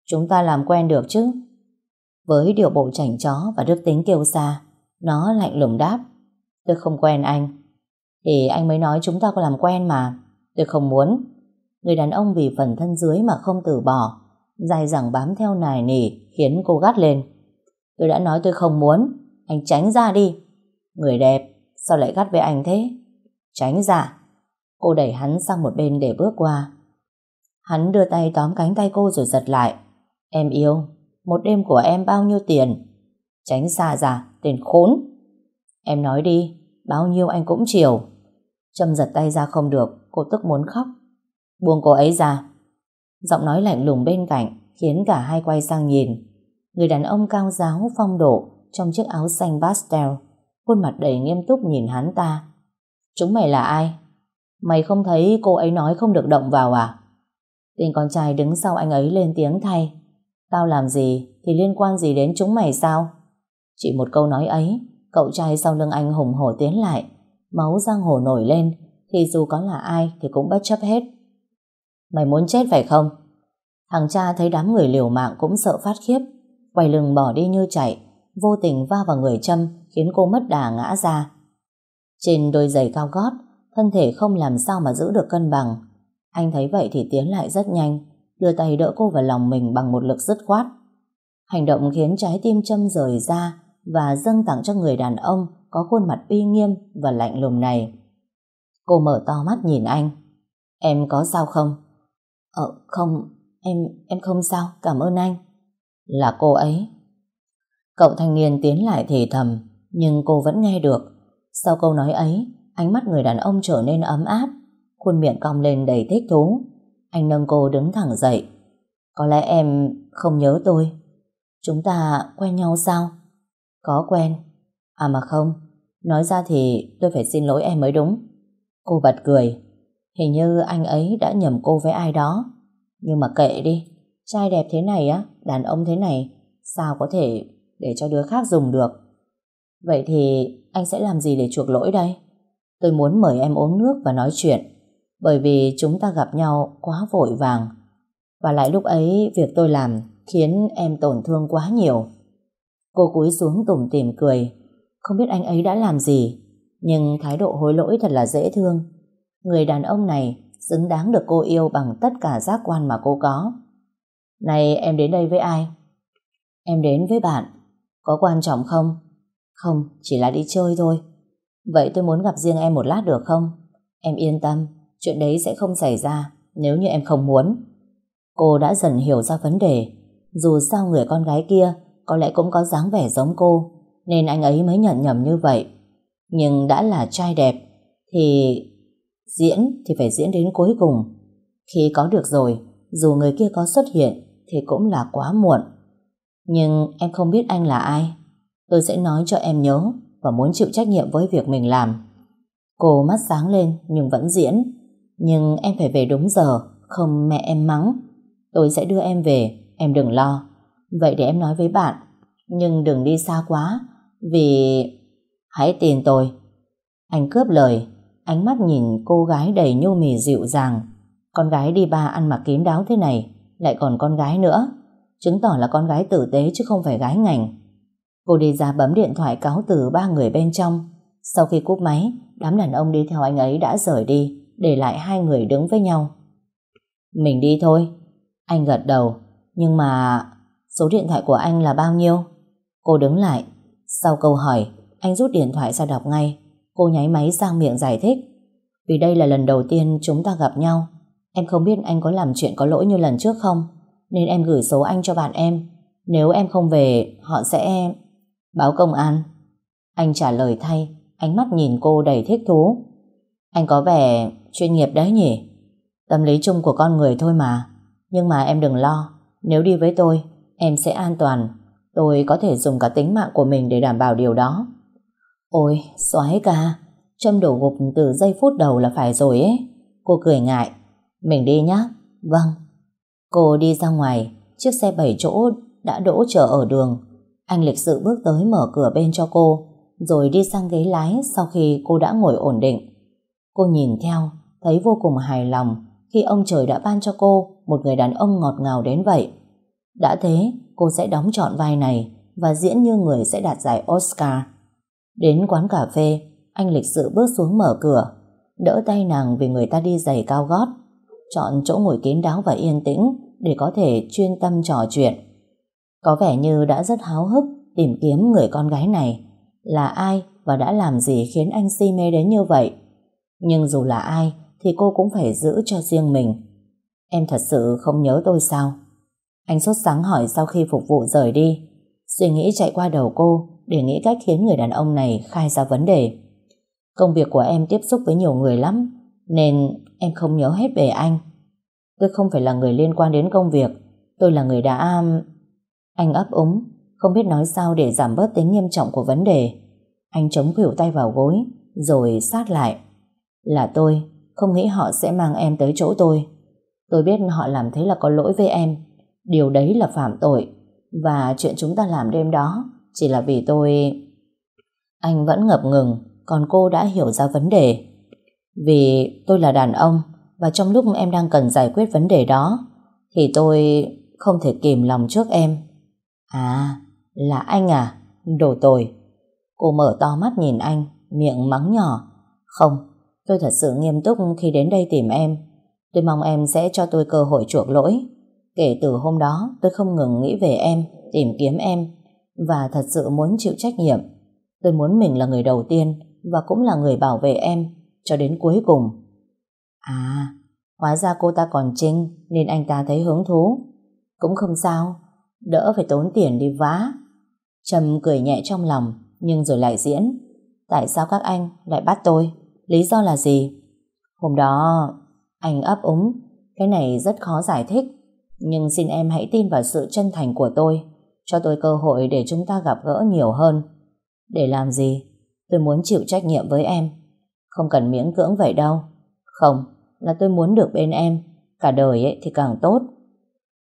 chúng ta làm quen được chứ? Với điều bộ chảnh chó và đức tính kiêu xa, nó lạnh lùng đáp. Tôi không quen anh. Thì anh mới nói chúng ta có làm quen mà. Tôi không muốn. Người đàn ông vì phần thân dưới mà không từ bỏ, dài dẳng bám theo nài nỉ khiến cô gắt lên. Tôi đã nói tôi không muốn, anh tránh ra đi. Người đẹp, sao lại gắt với anh thế? Tránh ra. Cô đẩy hắn sang một bên để bước qua. Hắn đưa tay tóm cánh tay cô rồi giật lại. Em yêu, một đêm của em bao nhiêu tiền? Tránh xa ra, tiền khốn. Em nói đi, bao nhiêu anh cũng chiều. Trâm giật tay ra không được, cô tức muốn khóc. Buông cô ấy ra. Giọng nói lạnh lùng bên cạnh khiến cả hai quay sang nhìn. Người đàn ông cao giáo phong độ trong chiếc áo xanh pastel, khuôn mặt đầy nghiêm túc nhìn hắn ta. Chúng mày là ai? Mày không thấy cô ấy nói không được động vào à? Tên con trai đứng sau anh ấy lên tiếng thay. Tao làm gì thì liên quan gì đến chúng mày sao? Chỉ một câu nói ấy, cậu trai sau lưng anh hùng hổ tiến lại. Máu giang hồ nổi lên, thì dù có là ai thì cũng bất chấp hết. Mày muốn chết phải không? Thằng cha thấy đám người liều mạng cũng sợ phát khiếp, quay lưng bỏ đi như chạy, vô tình va vào người châm khiến cô mất đà ngã ra. Trên đôi giày cao gót, thân thể không làm sao mà giữ được cân bằng. Anh thấy vậy thì tiến lại rất nhanh, đưa tay đỡ cô vào lòng mình bằng một lực dứt khoát. Hành động khiến trái tim châm rời ra và dâng tặng cho người đàn ông có khuôn mặt uy nghiêm và lạnh lùng này. Cô mở to mắt nhìn anh. Em có sao không? Ờ, không, em em không sao, cảm ơn anh. Là cô ấy. Cậu thanh niên tiến lại thì thầm, nhưng cô vẫn nghe được. Sau câu nói ấy, Ánh mắt người đàn ông trở nên ấm áp, khuôn miệng cong lên đầy thích thú. Anh nâng cô đứng thẳng dậy. Có lẽ em không nhớ tôi. Chúng ta quen nhau sao? Có quen. À mà không, nói ra thì tôi phải xin lỗi em mới đúng. Cô bật cười. Hình như anh ấy đã nhầm cô với ai đó. Nhưng mà kệ đi, trai đẹp thế này á, đàn ông thế này, sao có thể để cho đứa khác dùng được. Vậy thì anh sẽ làm gì để chuộc lỗi đây? Tôi muốn mời em uống nước và nói chuyện, bởi vì chúng ta gặp nhau quá vội vàng. Và lại lúc ấy việc tôi làm khiến em tổn thương quá nhiều. Cô cúi xuống tủm tỉm cười, không biết anh ấy đã làm gì, nhưng thái độ hối lỗi thật là dễ thương. Người đàn ông này xứng đáng được cô yêu bằng tất cả giác quan mà cô có. Này em đến đây với ai? Em đến với bạn. Có quan trọng không? Không, chỉ là đi chơi thôi. Vậy tôi muốn gặp riêng em một lát được không? Em yên tâm, chuyện đấy sẽ không xảy ra nếu như em không muốn. Cô đã dần hiểu ra vấn đề. Dù sao người con gái kia có lẽ cũng có dáng vẻ giống cô, nên anh ấy mới nhận nhầm như vậy. Nhưng đã là trai đẹp, thì diễn thì phải diễn đến cuối cùng. Khi có được rồi, dù người kia có xuất hiện, thì cũng là quá muộn. Nhưng em không biết anh là ai. Tôi sẽ nói cho em nhớ và muốn chịu trách nhiệm với việc mình làm. Cô mắt sáng lên nhưng vẫn diễn. Nhưng em phải về đúng giờ, không mẹ em mắng. Tôi sẽ đưa em về, em đừng lo. Vậy để em nói với bạn, nhưng đừng đi xa quá, vì... Hãy tin tôi. Anh cướp lời, ánh mắt nhìn cô gái đầy nhu mì dịu dàng. Con gái đi ba ăn mặc kín đáo thế này, lại còn con gái nữa. Chứng tỏ là con gái tử tế chứ không phải gái ngành. Cô đi ra bấm điện thoại cáo từ ba người bên trong. Sau khi cúp máy, đám đàn ông đi theo anh ấy đã rời đi, để lại hai người đứng với nhau. Mình đi thôi. Anh gật đầu. Nhưng mà số điện thoại của anh là bao nhiêu? Cô đứng lại. Sau câu hỏi, anh rút điện thoại ra đọc ngay. Cô nháy máy sang miệng giải thích. Vì đây là lần đầu tiên chúng ta gặp nhau. Em không biết anh có làm chuyện có lỗi như lần trước không? Nên em gửi số anh cho bạn em. Nếu em không về, họ sẽ... Báo công an. Anh trả lời thay, ánh mắt nhìn cô đầy thích thú. Anh có vẻ chuyên nghiệp đấy nhỉ? Tâm lý chung của con người thôi mà. Nhưng mà em đừng lo, nếu đi với tôi, em sẽ an toàn. Tôi có thể dùng cả tính mạng của mình để đảm bảo điều đó. Ôi, xoái ca, châm đổ gục từ giây phút đầu là phải rồi ấy. Cô cười ngại. Mình đi nhá. Vâng. Cô đi ra ngoài, chiếc xe bảy chỗ đã đỗ chờ ở đường. Anh lịch sự bước tới mở cửa bên cho cô, rồi đi sang ghế lái sau khi cô đã ngồi ổn định. Cô nhìn theo, thấy vô cùng hài lòng khi ông trời đã ban cho cô một người đàn ông ngọt ngào đến vậy. Đã thế, cô sẽ đóng trọn vai này và diễn như người sẽ đạt giải Oscar. Đến quán cà phê, anh lịch sự bước xuống mở cửa, đỡ tay nàng vì người ta đi giày cao gót, chọn chỗ ngồi kín đáo và yên tĩnh để có thể chuyên tâm trò chuyện. Có vẻ như đã rất háo hức tìm kiếm người con gái này là ai và đã làm gì khiến anh si mê đến như vậy. Nhưng dù là ai thì cô cũng phải giữ cho riêng mình. Em thật sự không nhớ tôi sao? Anh sốt sáng hỏi sau khi phục vụ rời đi. Suy nghĩ chạy qua đầu cô để nghĩ cách khiến người đàn ông này khai ra vấn đề. Công việc của em tiếp xúc với nhiều người lắm nên em không nhớ hết về anh. Tôi không phải là người liên quan đến công việc tôi là người đã... Um, anh ấp úng không biết nói sao để giảm bớt tính nghiêm trọng của vấn đề. Anh chống khuỷu tay vào gối rồi sát lại. Là tôi, không nghĩ họ sẽ mang em tới chỗ tôi. Tôi biết họ làm thế là có lỗi với em. Điều đấy là phạm tội. Và chuyện chúng ta làm đêm đó chỉ là vì tôi... Anh vẫn ngập ngừng, còn cô đã hiểu ra vấn đề. Vì tôi là đàn ông, và trong lúc em đang cần giải quyết vấn đề đó, thì tôi không thể kìm lòng trước em. À, là anh à? Đồ tồi. Cô mở to mắt nhìn anh, miệng mắng nhỏ. Không, tôi thật sự nghiêm túc khi đến đây tìm em. Tôi mong em sẽ cho tôi cơ hội chuộc lỗi. Kể từ hôm đó, tôi không ngừng nghĩ về em, tìm kiếm em, và thật sự muốn chịu trách nhiệm. Tôi muốn mình là người đầu tiên và cũng là người bảo vệ em cho đến cuối cùng. À, hóa ra cô ta còn trinh nên anh ta thấy hứng thú. Cũng không sao, đỡ phải tốn tiền đi vá. Trầm cười nhẹ trong lòng nhưng rồi lại diễn. Tại sao các anh lại bắt tôi? Lý do là gì? Hôm đó anh ấp úng Cái này rất khó giải thích Nhưng xin em hãy tin vào sự chân thành của tôi Cho tôi cơ hội để chúng ta gặp gỡ nhiều hơn Để làm gì? Tôi muốn chịu trách nhiệm với em không cần miễn cưỡng vậy đâu. Không, là tôi muốn được bên em. Cả đời ấy thì càng tốt.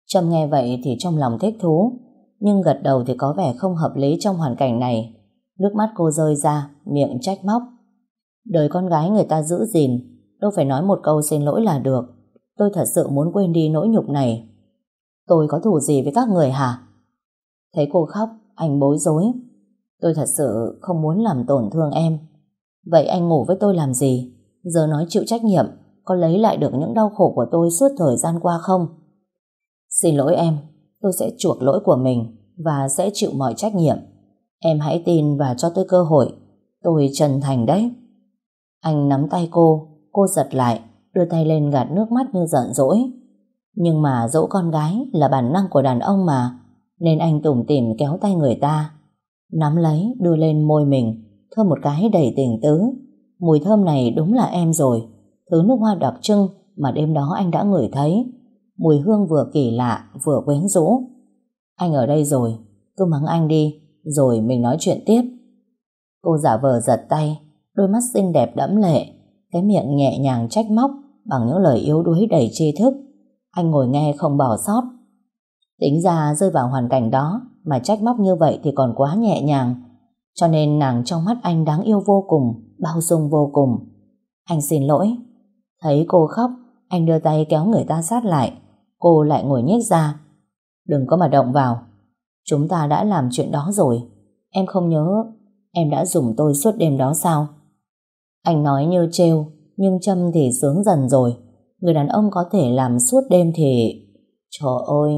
Trâm nghe vậy thì trong lòng thích thú Nhưng gật đầu thì có vẻ không hợp lý trong hoàn cảnh này. Nước mắt cô rơi ra Miệng trách móc. Đời con gái người ta giữ gìn Đâu phải nói một câu xin lỗi là được. Tôi thật sự muốn quên đi nỗi nhục này. Tôi có thù gì với các người hả? Thấy cô khóc Anh bối rối. Tôi thật sự không muốn làm tổn thương em. Vậy anh ngủ với tôi làm gì? Giờ nói chịu trách nhiệm, Có lấy lại được những đau khổ của tôi Suốt thời gian qua không? Xin lỗi em, Tôi sẽ chuộc lỗi của mình Và sẽ chịu mọi trách nhiệm. Em hãy tin và cho tôi cơ hội. Tôi chân thành đấy. Anh nắm tay cô Cô giật lại, Đưa tay lên gạt nước mắt như giận dỗi. Nhưng mà dỗ con gái Là bản năng của đàn ông mà, Nên anh tủm tỉm kéo tay người ta. Nắm lấy, đưa lên môi mình. Thơm một cái đầy tình tứ. Mùi thơm này đúng là em rồi. Thứ nước hoa đặc trưng Mà đêm đó anh đã ngửi thấy. Mùi hương vừa kỳ lạ, vừa quyến rũ. Anh ở đây rồi, Cứ mắng anh đi, Rồi mình nói chuyện tiếp. Cô giả vờ giật tay, Đôi mắt xinh đẹp đẫm lệ, Cái miệng nhẹ nhàng trách móc Bằng những lời yếu đuối đầy tri thức. Anh ngồi nghe không bỏ sót. Tính ra rơi vào hoàn cảnh đó Mà trách móc như vậy thì còn quá nhẹ nhàng. Cho nên nàng trong mắt anh đáng yêu vô cùng, Bao dung vô cùng. Anh xin lỗi. Thấy cô khóc, Anh đưa tay kéo người ta sát lại. Cô lại ngồi nhếch ra. Đừng có mà động vào. Chúng ta đã làm chuyện đó rồi. Em không nhớ Em đã dùng tôi suốt đêm đó sao? Anh nói như trêu, Nhưng Trâm thì sướng dần rồi. Người đàn ông có thể làm suốt đêm thì Trời ơi!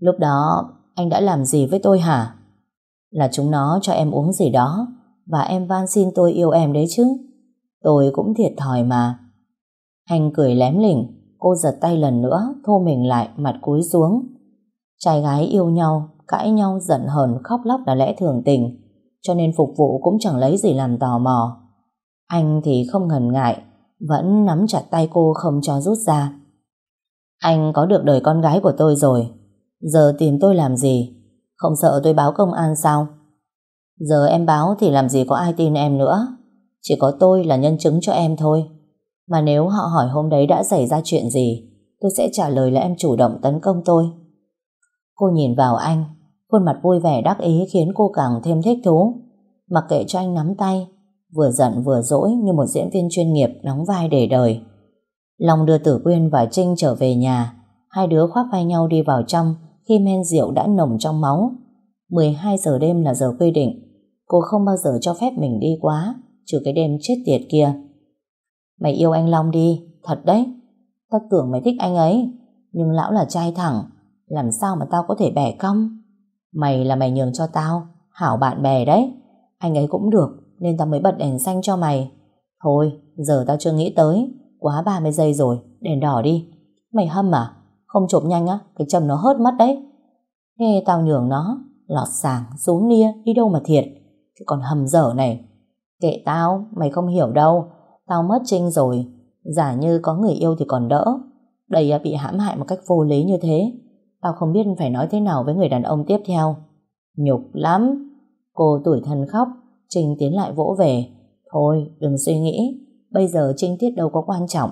Lúc đó anh đã làm gì với tôi hả? Là chúng nó cho em uống gì đó. Và em van xin tôi yêu em đấy chứ. Tôi cũng thiệt thòi mà. Anh cười lém lỉnh, Cô giật tay lần nữa, Thô mình lại, mặt cúi xuống. Trai gái yêu nhau, Cãi nhau giận hờn, khóc lóc là lẽ thường tình. Cho nên phục vụ cũng chẳng lấy gì làm tò mò. Anh thì không ngần ngại, Vẫn nắm chặt tay cô không cho rút ra. Anh có được đời con gái của tôi rồi. Giờ tìm tôi làm gì? Không sợ tôi báo công an sao? Giờ em báo thì làm gì có ai tin em nữa. Chỉ có tôi là nhân chứng cho em thôi. Mà nếu họ hỏi hôm đấy đã xảy ra chuyện gì, Tôi sẽ trả lời là em chủ động tấn công tôi. Cô nhìn vào anh, Khuôn mặt vui vẻ đắc ý khiến cô càng thêm thích thú. Mặc kệ cho anh nắm tay, Vừa giận vừa dỗi như một diễn viên chuyên nghiệp đóng vai để đời. Long đưa Tử Quyên và Trinh trở về nhà. Hai đứa khoác vai nhau đi vào trong khi men rượu đã nồng trong máu. 12 giờ đêm là giờ quy định. Cô không bao giờ cho phép mình đi quá, Trừ cái đêm chết tiệt kia. Mày yêu anh Long đi, Thật đấy. Tao tưởng mày thích anh ấy, Nhưng lão là trai thẳng, Làm sao mà tao có thể bẻ cong? Mày là mày nhường cho tao, Hảo bạn bè đấy. Anh ấy cũng được, Nên tao mới bật đèn xanh cho mày. Thôi, giờ tao chưa nghĩ tới, Quá 30 giây rồi, Đèn đỏ đi. Mày hâm à? Không chụp nhanh á, Cái châm nó hớt mất đấy. Thế tao nhường nó, Lọt sàng xuống nia, Đi đâu mà thiệt. Chứ còn hầm dở này, Kệ tao, Mày không hiểu đâu. Tao mất Trinh rồi, Giả như có người yêu thì còn đỡ. Đây bị hãm hại một cách vô lý như thế. Tao không biết phải nói thế nào với người đàn ông tiếp theo. Nhục lắm. Cô tuổi thân khóc Trinh tiến lại vỗ về. Thôi, đừng suy nghĩ. Bây giờ Trinh tiết đâu có quan trọng.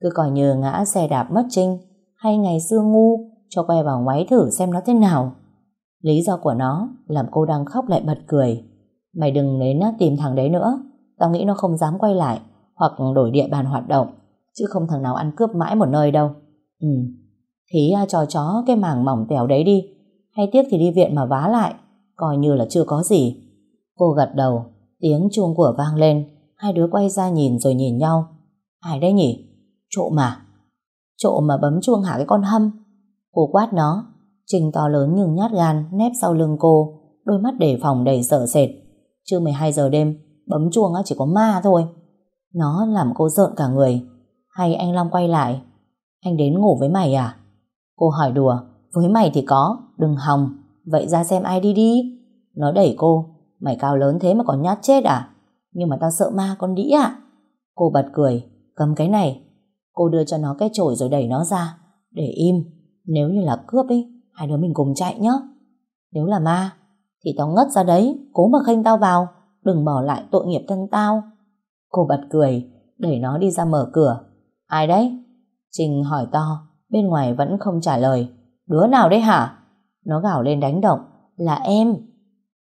Cứ coi như ngã xe đạp mất Trinh. Hay ngày xưa ngu, Cho quay vào ngoáy thử xem nó thế nào. Lý do của nó Làm cô đang khóc lại bật cười. Mày đừng đến tìm thằng đấy nữa. Tao nghĩ nó không dám quay lại Hoặc đổi địa bàn hoạt động, Chứ không thằng nào ăn cướp mãi một nơi đâu. Ừ. Thí à, cho chó cái mảng mỏng tèo đấy đi. Hay tiếc thì đi viện mà vá lại, Coi như là chưa có gì. Cô gật đầu, Tiếng chuông của vang lên. Hai đứa quay ra nhìn rồi nhìn nhau. Ai đấy nhỉ? Trộm mà Trộm mà bấm chuông hả cái con hâm? Cô quát nó. Trình to lớn nhưng nhát gan nép sau lưng cô. Đôi mắt đề phòng đầy sợ sệt. Chưa 12 giờ đêm Bấm chuông chỉ có ma thôi. Nó làm cô rợn cả người. Hay anh Long quay lại. Anh đến ngủ với mày à? Cô hỏi đùa. Với mày thì có Đừng hòng. Vậy ra xem ai đi đi. Nó đẩy cô. Mày cao lớn thế mà còn nhát chết à? Nhưng mà tao sợ ma con đĩ à Cô bật cười, cầm cái này. Cô đưa cho nó cái chổi rồi đẩy nó ra. Để im, nếu như là cướp ấy, hai đứa mình cùng chạy nhé. Nếu là ma, thì tao ngất ra đấy, cố mà khênh tao vào, đừng bỏ lại tội nghiệp thân tao. Cô bật cười, đẩy nó đi ra mở cửa. Ai đấy? Trình hỏi to, bên ngoài vẫn không trả lời. Đứa nào đấy hả? Nó gào lên đánh động. Là em.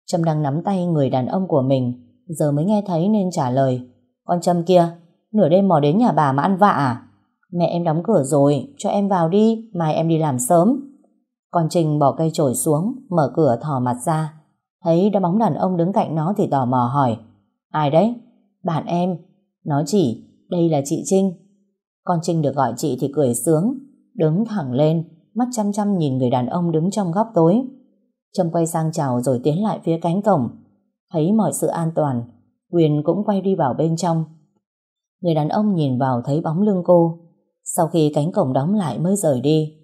Trâm đang nắm tay người đàn ông của mình, giờ mới nghe thấy nên trả lời. Con Trâm kia, nửa đêm mò đến nhà bà mà ăn vạ à? Mẹ em đóng cửa rồi, cho em vào đi, mai em đi làm sớm. Con Trình bỏ cây chổi xuống, mở cửa thò mặt ra. Thấy đã bóng đàn ông đứng cạnh nó thì tò mò hỏi. Ai đấy? Bạn em. Nó chỉ, đây là chị Trinh. Con Trinh được gọi chị thì cười sướng, đứng thẳng lên, mắt chăm chăm nhìn người đàn ông đứng trong góc tối. Trâm quay sang chào rồi tiến lại phía cánh cổng. Thấy mọi sự an toàn, Quyền cũng quay đi vào bên trong. Người đàn ông nhìn vào thấy bóng lưng cô. Sau khi cánh cổng đóng lại mới rời đi.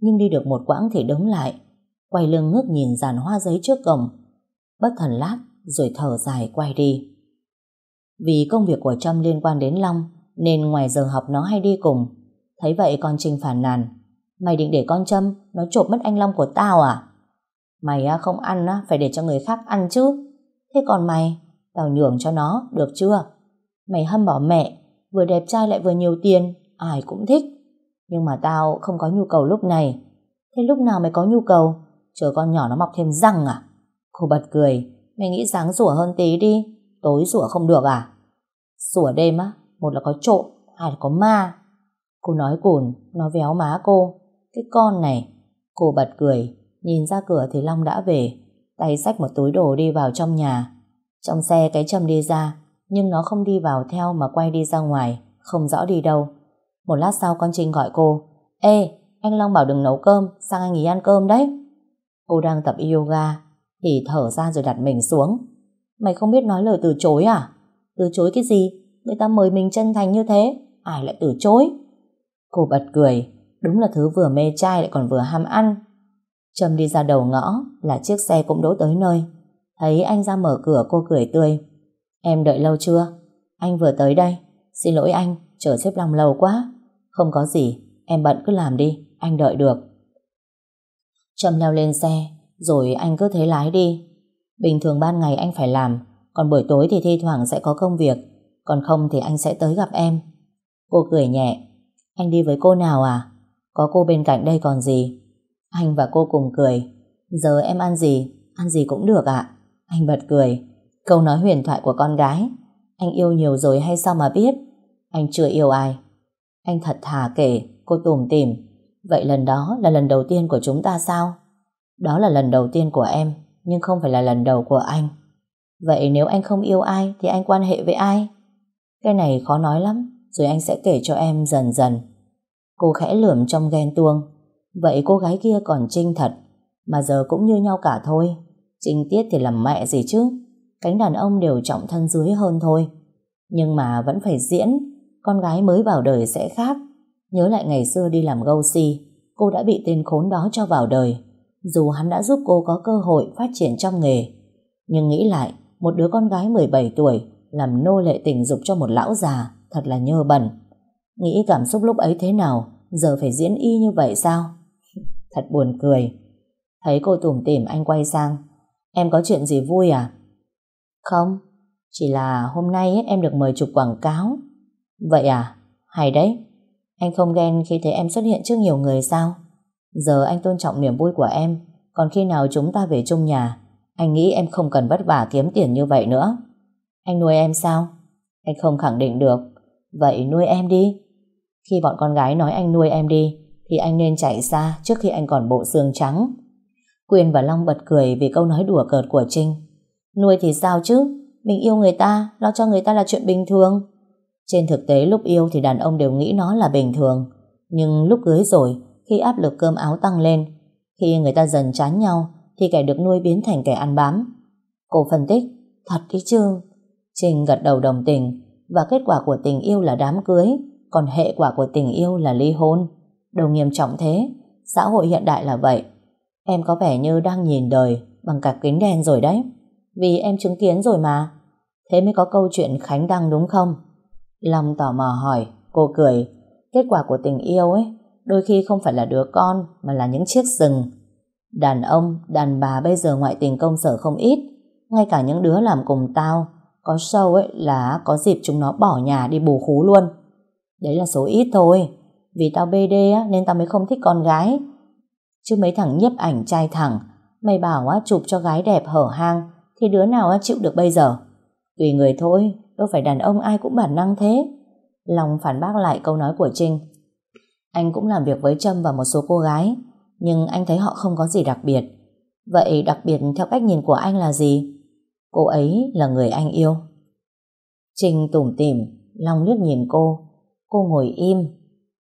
Nhưng đi được một quãng thì đóng lại. Quay lưng ngước nhìn dàn hoa giấy trước cổng. Bất thần lát rồi thở dài quay đi. Vì công việc của Trâm liên quan đến Long nên ngoài giờ học nó hay đi cùng. Thấy vậy con Trinh phản nàn. Mày định để con Trâm nó trộm mất anh Long của tao à? Mày không ăn phải để cho người khác ăn chứ. Thế còn mày, tao nhường cho nó, được chưa? Mày hâm bỏ mẹ, vừa đẹp trai lại vừa nhiều tiền, ai cũng thích. Nhưng mà tao không có nhu cầu lúc này. Thế lúc nào mày có nhu cầu? Chờ con nhỏ nó mọc thêm răng à? Cô bật cười, mày nghĩ sáng sủa hơn tí đi, tối sủa không được à? Sủa đêm á, một là có trộm, hai là có ma. Cô nói cùn, nó véo má cô. Cái con này. Cô bật cười, nhìn ra cửa thì Long đã về. Tay xách một túi đồ đi vào trong nhà. Trong xe cái châm đi ra, nhưng nó không đi vào theo mà quay đi ra ngoài, không rõ đi đâu. Một lát sau con Trinh gọi cô. Ê, anh Long bảo đừng nấu cơm, sang anh ý ăn cơm đấy. Cô đang tập yoga, thì thở ra rồi đặt mình xuống. Mày không biết nói lời từ chối à? Từ chối cái gì? Người ta mời mình chân thành như thế, ai lại từ chối? Cô bật cười, đúng là thứ vừa mê trai lại còn vừa ham ăn. Trâm đi ra đầu ngõ là chiếc xe cũng đỗ tới nơi. Thấy anh ra mở cửa cô cười tươi. Em đợi lâu chưa? Anh vừa tới đây. Xin lỗi anh, chờ xếp lòng lâu quá. Không có gì, em bận cứ làm đi, anh đợi được. Trâm leo lên xe, rồi anh cứ thế lái đi. Bình thường ban ngày anh phải làm, còn buổi tối thì thi thoảng sẽ có công việc, còn không thì anh sẽ tới gặp em. Cô cười nhẹ. Anh đi với cô nào à? Có cô bên cạnh đây còn gì? Anh và cô cùng cười. Giờ em ăn gì? Ăn gì cũng được ạ. Anh bật cười. Câu nói huyền thoại của con gái. Anh yêu nhiều rồi hay sao mà biết? Anh chưa yêu ai. Anh thật thà kể, cô tùm tìm. Vậy lần đó là lần đầu tiên của chúng ta sao? Đó là lần đầu tiên của em, nhưng không phải là lần đầu của anh. Vậy nếu anh không yêu ai thì anh quan hệ với ai? Cái này khó nói lắm, rồi anh sẽ kể cho em dần dần. Cô khẽ lườm trong ghen tuông. Vậy cô gái kia còn trinh thật, mà giờ cũng như nhau cả thôi. Trinh tiết thì làm mẹ gì chứ? Cánh đàn ông đều trọng thân dưới hơn thôi. Nhưng mà vẫn phải diễn, con gái mới vào đời sẽ khác. Nhớ lại ngày xưa đi làm gâu si, cô đã bị tên khốn đó cho vào đời. Dù hắn đã giúp cô có cơ hội phát triển trong nghề. Nhưng nghĩ lại, một đứa con gái 17 tuổi làm nô lệ tình dục cho một lão già thật là nhơ bẩn. Nghĩ cảm xúc lúc ấy thế nào, giờ phải diễn y như vậy sao? (laughs) thật buồn cười. Thấy cô tủm tỉm anh quay sang. Em có chuyện gì vui à? Không, chỉ là hôm nay em được mời chụp quảng cáo. Vậy à? Hay đấy. Anh không ghen khi thấy em xuất hiện trước nhiều người sao? Giờ anh tôn trọng niềm vui của em, còn khi nào chúng ta về chung nhà, anh nghĩ em không cần vất vả kiếm tiền như vậy nữa. Anh nuôi em sao? Anh không khẳng định được. Vậy nuôi em đi. Khi bọn con gái nói anh nuôi em đi, thì anh nên chạy xa trước khi anh còn bộ xương trắng. Quyền và Long bật cười vì câu nói đùa cợt của Trinh. Nuôi thì sao chứ? Mình yêu người ta, lo cho người ta là chuyện bình thường. Trên thực tế lúc yêu thì đàn ông đều nghĩ nó là bình thường. Nhưng lúc cưới rồi, khi áp lực cơm áo tăng lên, khi người ta dần chán nhau, thì kẻ được nuôi biến thành kẻ ăn bám. Cô phân tích, thật đi chứ. Trình gật đầu đồng tình, và kết quả của tình yêu là đám cưới, còn hệ quả của tình yêu là ly hôn. Đầu nghiêm trọng thế, xã hội hiện đại là vậy. Em có vẻ như đang nhìn đời bằng cả kính đen rồi đấy. Vì em chứng kiến rồi mà. Thế mới có câu chuyện Khánh Đăng đúng không? Long tò mò hỏi, cô cười. Kết quả của tình yêu ấy, đôi khi không phải là đứa con, mà là những chiếc rừng. Đàn ông, đàn bà bây giờ ngoại tình công sở không ít, ngay cả những đứa làm cùng tao, có sâu ấy là có dịp chúng nó bỏ nhà đi bù khú luôn. Đấy là số ít thôi, vì tao BD á, nên tao mới không thích con gái. Chứ mấy thằng nhiếp ảnh trai thẳng, mày bảo á, chụp cho gái đẹp hở hang, thì đứa nào á, chịu được bây giờ? Tùy người thôi, đâu phải đàn ông ai cũng bản năng thế. Long phản bác lại câu nói của Trinh. Anh cũng làm việc với Trâm và một số cô gái, nhưng anh thấy họ không có gì đặc biệt. Vậy đặc biệt theo cách nhìn của anh là gì? Cô ấy là người anh yêu. Trinh tủm tỉm, Long liếc nhìn cô. Cô ngồi im,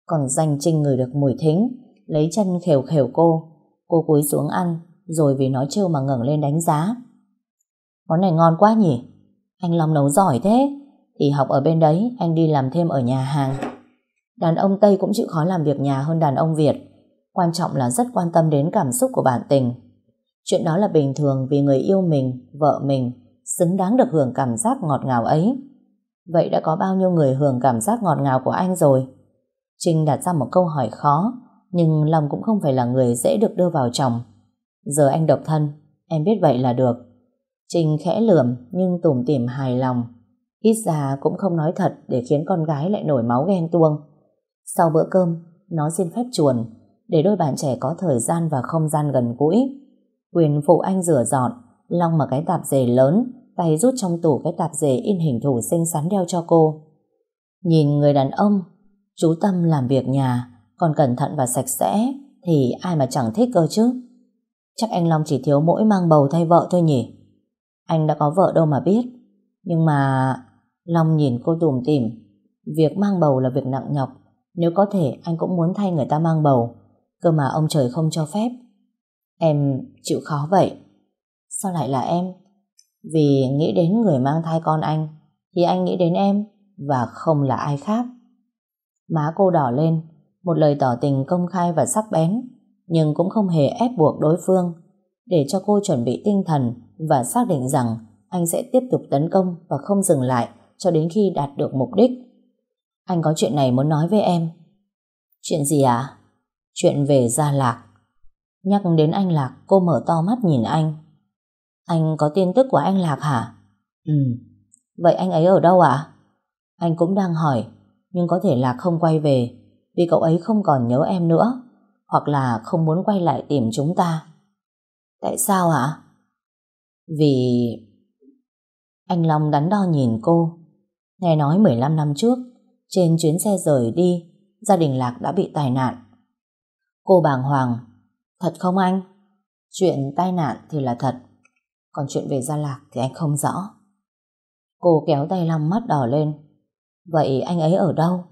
còn danh Trinh người được mùi thính, lấy chân khều khều cô. Cô cúi xuống ăn, rồi vì nói trêu mà ngẩng lên đánh giá. Món này ngon quá nhỉ? Anh Long nấu giỏi thế. Thì học ở bên đấy, anh đi làm thêm ở nhà hàng. Đàn ông Tây cũng chịu khó làm việc nhà hơn đàn ông Việt. Quan trọng là rất quan tâm đến cảm xúc của bạn tình. Chuyện đó là bình thường vì người yêu mình, vợ mình, xứng đáng được hưởng cảm giác ngọt ngào ấy. Vậy đã có bao nhiêu người hưởng cảm giác ngọt ngào của anh rồi? Trinh đặt ra một câu hỏi khó, nhưng lòng cũng không phải là người dễ được đưa vào chồng. Giờ anh độc thân, em biết vậy là được trình khẽ lườm nhưng tủm tỉm hài lòng. Ít ra cũng không nói thật để khiến con gái lại nổi máu ghen tuông. Sau bữa cơm, nó xin phép chuồn để đôi bạn trẻ có thời gian và không gian gần gũi. Quyền phụ anh rửa dọn, long mở cái tạp dề lớn, tay rút trong tủ cái tạp dề in hình thủ xinh xắn đeo cho cô. Nhìn người đàn ông, chú tâm làm việc nhà, còn cẩn thận và sạch sẽ, thì ai mà chẳng thích cơ chứ. Chắc anh Long chỉ thiếu mỗi mang bầu thay vợ thôi nhỉ. Anh đã có vợ đâu mà biết. Nhưng mà... Long nhìn cô tùm tìm. Việc mang bầu là việc nặng nhọc. Nếu có thể anh cũng muốn thay người ta mang bầu. Cơ mà ông trời không cho phép. Em chịu khó vậy. Sao lại là em? Vì nghĩ đến người mang thai con anh thì anh nghĩ đến em và không là ai khác. Má cô đỏ lên, một lời tỏ tình công khai và sắc bén, nhưng cũng không hề ép buộc đối phương, để cho cô chuẩn bị tinh thần và xác định rằng anh sẽ tiếp tục tấn công và không dừng lại cho đến khi đạt được mục đích. Anh có chuyện này muốn nói với em. Chuyện gì ạ? À? Chuyện về Gia Lạc. Nhắc đến anh Lạc, cô mở to mắt nhìn anh. Anh có tin tức của anh Lạc hả? Ừ. Vậy anh ấy ở đâu ạ? Anh cũng đang hỏi, nhưng có thể Lạc không quay về vì cậu ấy không còn nhớ em nữa hoặc là không muốn quay lại tìm chúng ta. Tại sao ạ? Vì... Anh Long đắn đo nhìn cô. Nghe nói 15 năm trước, trên chuyến xe rời đi, gia đình Lạc đã bị tai nạn. Cô bàng hoàng, thật không anh? Chuyện tai nạn thì là thật, còn chuyện về Gia Lạc thì anh không rõ. Cô kéo tay Long mắt đỏ lên. Vậy anh ấy ở đâu?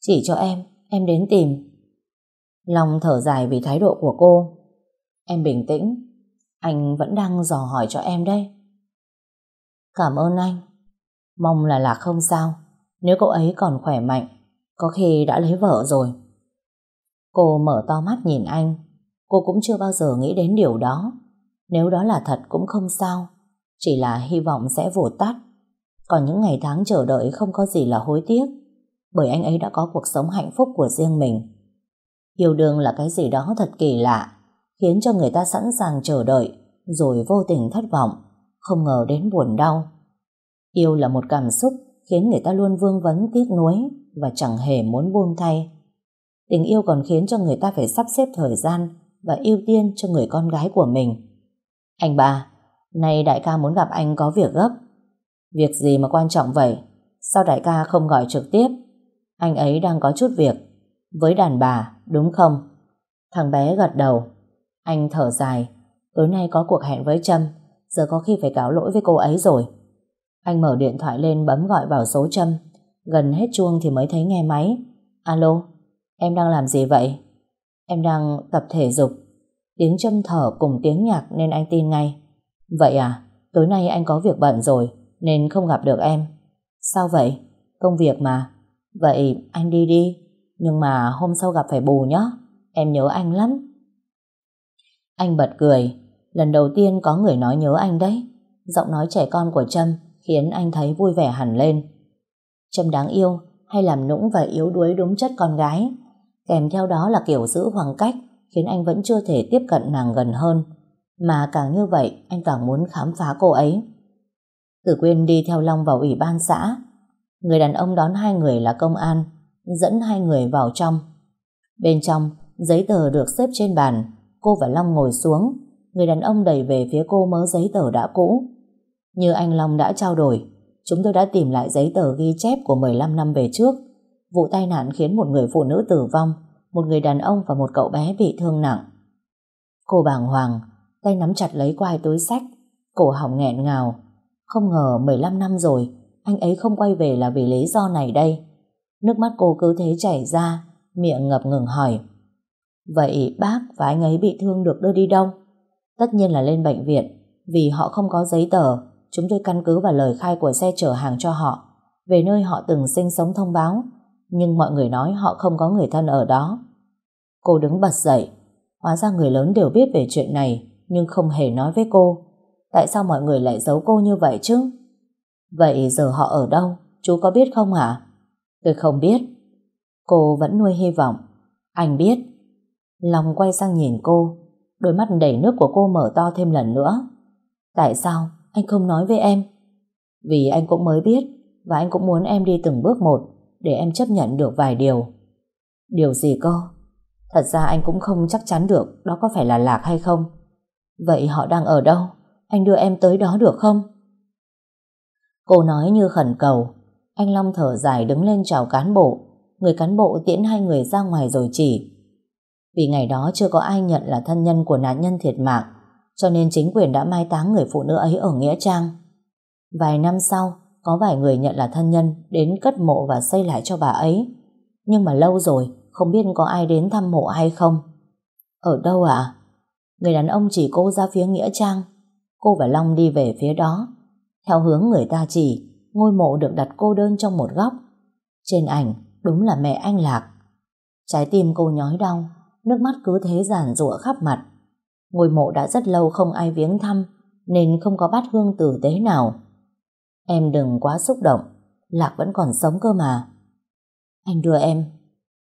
Chỉ cho em, em đến tìm. Long thở dài vì thái độ của cô. Em bình tĩnh, anh vẫn đang dò hỏi cho em đây. Cảm ơn anh. Mong là Lạc không sao. Nếu cậu ấy còn khỏe mạnh, có khi đã lấy vợ rồi. Cô mở to mắt nhìn anh. Cô cũng chưa bao giờ nghĩ đến điều đó. Nếu đó là thật cũng không sao. Chỉ là hy vọng sẽ vụt tắt. Còn những ngày tháng chờ đợi không có gì là hối tiếc. Bởi anh ấy đã có cuộc sống hạnh phúc của riêng mình. Yêu đương là cái gì đó thật kỳ lạ khiến cho người ta sẵn sàng chờ đợi rồi vô tình thất vọng, không ngờ đến buồn đau. Yêu là một cảm xúc khiến người ta luôn vương vấn tiếc nuối và chẳng hề muốn buông thay. Tình yêu còn khiến cho người ta phải sắp xếp thời gian và ưu tiên cho người con gái của mình. Anh ba, nay đại ca muốn gặp anh có việc gấp. Việc gì mà quan trọng vậy? Sao đại ca không gọi trực tiếp? Anh ấy đang có chút việc. Với đàn bà, đúng không? Thằng bé gật đầu. Anh thở dài, tối nay có cuộc hẹn với Trâm, giờ có khi phải cáo lỗi với cô ấy rồi. Anh mở điện thoại lên bấm gọi vào số Trâm, gần hết chuông thì mới thấy nghe máy. Alo, em đang làm gì vậy? Em đang tập thể dục. Tiếng Trâm thở cùng tiếng nhạc nên anh tin ngay. Vậy à, tối nay anh có việc bận rồi, nên không gặp được em. Sao vậy? Công việc mà. Vậy anh đi đi, nhưng mà hôm sau gặp phải bù nhé. Em nhớ anh lắm. Anh bật cười, lần đầu tiên có người nói nhớ anh đấy. Giọng nói trẻ con của Trâm khiến anh thấy vui vẻ hẳn lên. Trâm đáng yêu hay làm nũng và yếu đuối đúng chất con gái. Kèm theo đó là kiểu giữ khoảng cách khiến anh vẫn chưa thể tiếp cận nàng gần hơn. Mà càng như vậy, anh càng muốn khám phá cô ấy. Tử Quyên đi theo Long vào ủy ban xã. Người đàn ông đón hai người là công an, dẫn hai người vào trong. Bên trong, giấy tờ được xếp trên bàn, cô và Long ngồi xuống. Người đàn ông đẩy về phía cô mớ giấy tờ đã cũ. Như anh Long đã trao đổi, chúng tôi đã tìm lại giấy tờ ghi chép của 15 năm về trước. Vụ tai nạn khiến một người phụ nữ tử vong, một người đàn ông và một cậu bé bị thương nặng. Cô bàng hoàng, tay nắm chặt lấy quai túi sách, cổ họng nghẹn ngào. Không ngờ 15 năm rồi, anh ấy không quay về là vì lý do này đây. Nước mắt cô cứ thế chảy ra, miệng ngập ngừng hỏi. Vậy bác và anh ấy bị thương được đưa đi đâu? Tất nhiên là lên bệnh viện, vì họ không có giấy tờ, chúng tôi căn cứ vào lời khai của xe chở hàng cho họ, về nơi họ từng sinh sống thông báo, nhưng mọi người nói họ không có người thân ở đó. Cô đứng bật dậy, hóa ra người lớn đều biết về chuyện này, nhưng không hề nói với cô. Tại sao mọi người lại giấu cô như vậy chứ? Vậy giờ họ ở đâu? Chú có biết không hả? Tôi không biết. Cô vẫn nuôi hy vọng. Anh biết. Long quay sang nhìn cô, đôi mắt đầy nước của cô mở to thêm lần nữa. Tại sao anh không nói với em? Vì anh cũng mới biết và anh cũng muốn em đi từng bước một để em chấp nhận được vài điều. Điều gì cơ? Thật ra anh cũng không chắc chắn được đó có phải là Lạc hay không. Vậy họ đang ở đâu? Anh đưa em tới đó được không? Cô nói như khẩn cầu. Anh Long thở dài đứng lên chào cán bộ. Người cán bộ tiễn hai người ra ngoài rồi chỉ. Vì ngày đó chưa có ai nhận là thân nhân của nạn nhân thiệt mạng, cho nên chính quyền đã mai táng người phụ nữ ấy ở Nghĩa Trang. Vài năm sau, có vài người nhận là thân nhân đến cất mộ và xây lại cho bà ấy. Nhưng mà lâu rồi, không biết có ai đến thăm mộ hay không. Ở đâu ạ? Người đàn ông chỉ cô ra phía Nghĩa Trang. Cô và Long đi về phía đó. Theo hướng người ta chỉ, ngôi mộ được đặt cô đơn trong một góc. Trên ảnh, đúng là mẹ anh Lạc. Trái tim cô nhói đau, nước mắt cứ thế giản rụa khắp mặt. Ngôi mộ đã rất lâu không ai viếng thăm, nên không có bát hương tử tế nào. Em đừng quá xúc động, Lạc vẫn còn sống cơ mà. Anh đưa em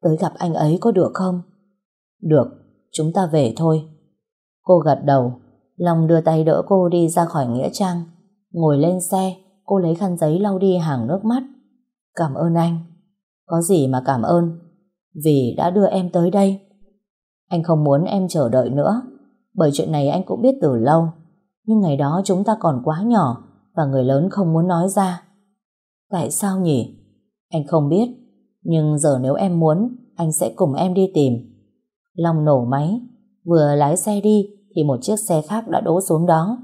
tới gặp anh ấy có được không? Được, chúng ta về thôi. Cô gật đầu, Long đưa tay đỡ cô đi ra khỏi Nghĩa Trang. Ngồi lên xe, cô lấy khăn giấy lau đi hàng nước mắt. Cảm ơn anh. Có gì mà cảm ơn? Vì đã đưa em tới đây. Anh không muốn em chờ đợi nữa, bởi chuyện này anh cũng biết từ lâu. Nhưng ngày đó chúng ta còn quá nhỏ và người lớn không muốn nói ra. Tại sao nhỉ? Anh không biết, nhưng giờ nếu em muốn, anh sẽ cùng em đi tìm. Long nổ máy, vừa lái xe đi thì một chiếc xe khác đã đổ xuống đó.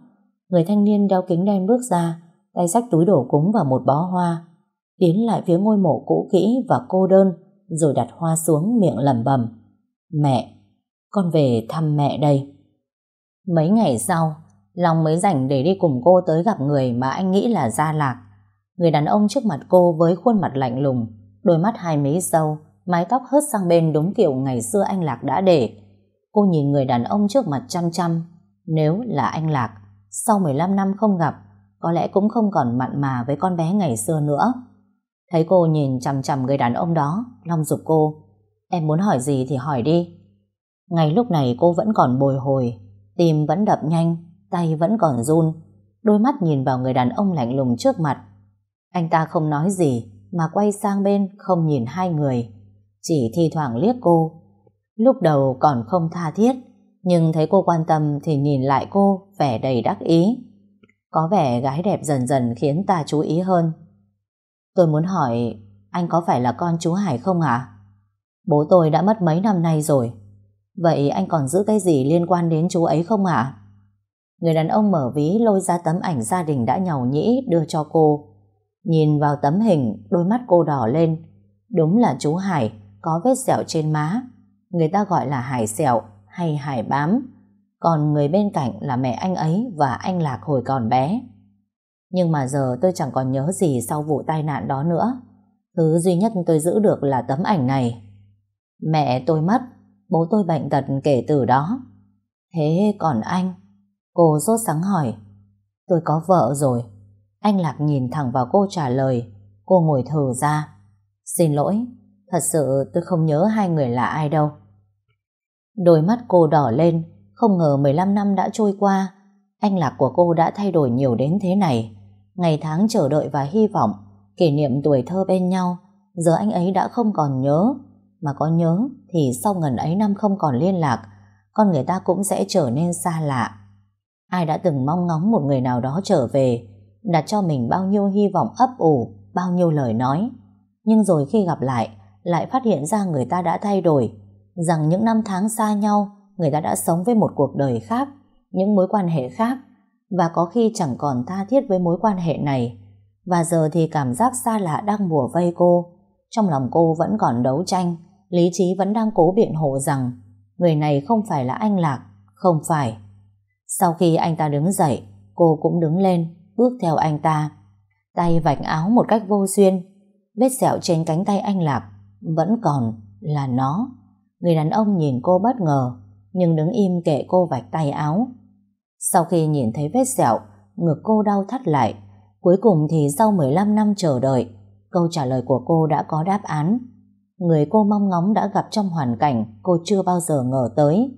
Người thanh niên đeo kính đen bước ra, tay sách túi đổ cúng và một bó hoa. Tiến lại phía ngôi mộ cũ kỹ và cô đơn, rồi đặt hoa xuống miệng lẩm bẩm. Mẹ, con về thăm mẹ đây. Mấy ngày sau, Long mới rảnh để đi cùng cô tới gặp người mà anh nghĩ là Gia Lạc. Người đàn ông trước mặt cô với khuôn mặt lạnh lùng, đôi mắt hai mí sâu, mái tóc hớt sang bên đúng kiểu ngày xưa anh Lạc đã để. Cô nhìn người đàn ông trước mặt chăm chăm. Nếu là anh Lạc, sau 15 năm không gặp, có lẽ cũng không còn mặn mà với con bé ngày xưa nữa. Thấy cô nhìn chằm chằm người đàn ông đó, Long dục cô. Em muốn hỏi gì thì hỏi đi. Ngay lúc này cô vẫn còn bồi hồi, tim vẫn đập nhanh, tay vẫn còn run, đôi mắt nhìn vào người đàn ông lạnh lùng trước mặt. Anh ta không nói gì, mà quay sang bên không nhìn hai người, chỉ thi thoảng liếc cô. Lúc đầu còn không tha thiết, nhưng thấy cô quan tâm thì nhìn lại cô vẻ đầy đắc ý. Có vẻ gái đẹp dần dần khiến ta chú ý hơn. Tôi muốn hỏi, anh có phải là con chú Hải không ạ? Bố tôi đã mất mấy năm nay rồi. Vậy anh còn giữ cái gì liên quan đến chú ấy không ạ? Người đàn ông mở ví lôi ra tấm ảnh gia đình đã nhàu nhĩ đưa cho cô. Nhìn vào tấm hình, đôi mắt cô đỏ lên. Đúng là chú Hải, có vết sẹo trên má. Người ta gọi là Hải sẹo hay Hải bám. Còn người bên cạnh là mẹ anh ấy và anh Lạc hồi còn bé. Nhưng mà giờ tôi chẳng còn nhớ gì sau vụ tai nạn đó nữa. Thứ duy nhất tôi giữ được là tấm ảnh này. Mẹ tôi mất, bố tôi bệnh tật kể từ đó. Thế còn anh? Cô rốt sáng hỏi. Tôi có vợ rồi. Anh Lạc nhìn thẳng vào cô trả lời. Cô ngồi thở ra. Xin lỗi, thật sự tôi không nhớ hai người là ai đâu. Đôi mắt cô đỏ lên, không ngờ 15 năm đã trôi qua, anh Lạc của cô đã thay đổi nhiều đến thế này. Ngày tháng chờ đợi và hy vọng, kỷ niệm tuổi thơ bên nhau, giờ anh ấy đã không còn nhớ. Mà có nhớ thì sau ngần ấy năm không còn liên lạc, con người ta cũng sẽ trở nên xa lạ. Ai đã từng mong ngóng một người nào đó trở về, đặt cho mình bao nhiêu hy vọng ấp ủ, bao nhiêu lời nói. Nhưng rồi khi gặp lại, lại phát hiện ra người ta đã thay đổi, rằng những năm tháng xa nhau, người ta đã sống với một cuộc đời khác, những mối quan hệ khác, và có khi chẳng còn tha thiết với mối quan hệ này. Và giờ thì cảm giác xa lạ đang bùa vây cô. Trong lòng cô vẫn còn đấu tranh, lý trí vẫn đang cố biện hộ rằng người này không phải là anh Lạc, không phải. Sau khi anh ta đứng dậy, cô cũng đứng lên, bước theo anh ta. Tay vạch áo một cách vô duyên, vết sẹo trên cánh tay anh Lạc vẫn còn là nó. Người đàn ông nhìn cô bất ngờ, nhưng đứng im kệ cô vạch tay áo. Sau khi nhìn thấy vết sẹo, ngực cô đau thắt lại. Cuối cùng thì sau 15 năm chờ đợi, câu trả lời của cô đã có đáp án. Người cô mong ngóng đã gặp trong hoàn cảnh cô chưa bao giờ ngờ tới.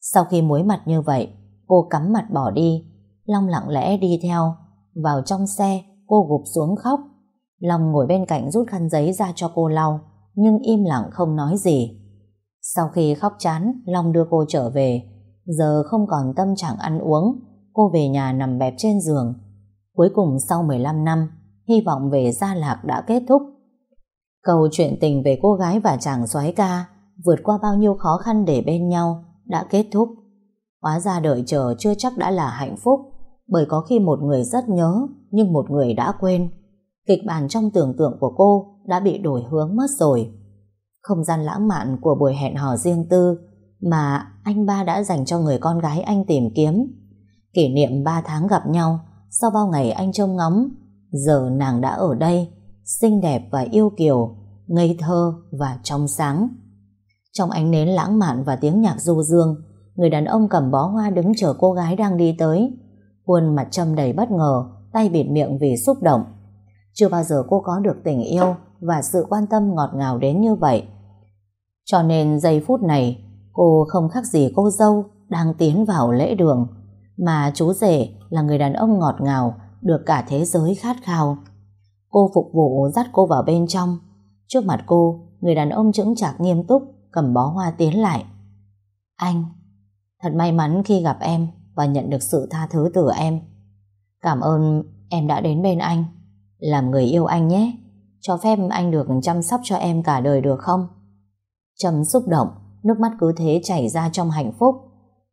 Sau khi muối mặt như vậy, cô cắm mặt bỏ đi. Long lặng lẽ đi theo. Vào trong xe, cô gục xuống khóc. Long ngồi bên cạnh rút khăn giấy ra cho cô lau, nhưng im lặng không nói gì. Sau khi khóc chán, Long đưa cô trở về. Giờ không còn tâm trạng ăn uống, cô về nhà nằm bẹp trên giường. Cuối cùng sau 15 năm, hy vọng về Gia Lạc đã kết thúc. Câu chuyện tình về cô gái và chàng soái ca vượt qua bao nhiêu khó khăn để bên nhau đã kết thúc. Hóa ra đợi chờ chưa chắc đã là hạnh phúc, bởi có khi một người rất nhớ nhưng một người đã quên. Kịch bản trong tưởng tượng của cô đã bị đổi hướng mất rồi. Không gian lãng mạn của buổi hẹn hò riêng tư mà anh ba đã dành cho người con gái anh tìm kiếm. Kỷ niệm 3 tháng gặp nhau, sau bao ngày anh trông ngóng, giờ nàng đã ở đây xinh đẹp và yêu kiều ngây thơ và trong sáng. Trong ánh nến lãng mạn và tiếng nhạc du dương người đàn ông cầm bó hoa đứng chờ cô gái đang đi tới khuôn mặt châm đầy bất ngờ tay bịt miệng vì xúc động. Chưa bao giờ cô có được tình yêu và sự quan tâm ngọt ngào đến như vậy. Cho nên giây phút này, cô không khác gì cô dâu đang tiến vào lễ đường, mà chú rể là người đàn ông ngọt ngào được cả thế giới khát khao. Cô phục vụ dắt cô vào bên trong. Trước mặt cô, người đàn ông chững chạc nghiêm túc cầm bó hoa tiến lại. Anh, thật may mắn khi gặp em và nhận được sự tha thứ từ em. Cảm ơn em đã đến bên anh. Làm người yêu anh nhé. Cho phép anh được chăm sóc cho em cả đời được không? Trầm xúc động, nước mắt cứ thế chảy ra trong hạnh phúc.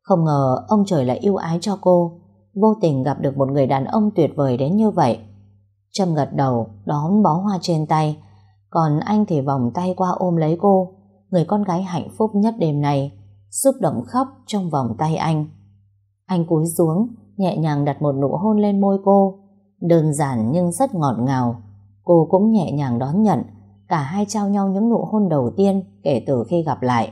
Không ngờ ông trời lại yêu ái cho cô, vô tình gặp được một người đàn ông tuyệt vời đến như vậy. Trâm gật đầu, đón bó hoa trên tay, còn anh thì vòng tay qua ôm lấy cô, người con gái hạnh phúc nhất đêm này, xúc động khóc trong vòng tay anh. Anh cúi xuống, nhẹ nhàng đặt một nụ hôn lên môi cô, đơn giản nhưng rất ngọt ngào. Cô cũng nhẹ nhàng đón nhận, cả hai trao nhau những nụ hôn đầu tiên kể từ khi gặp lại.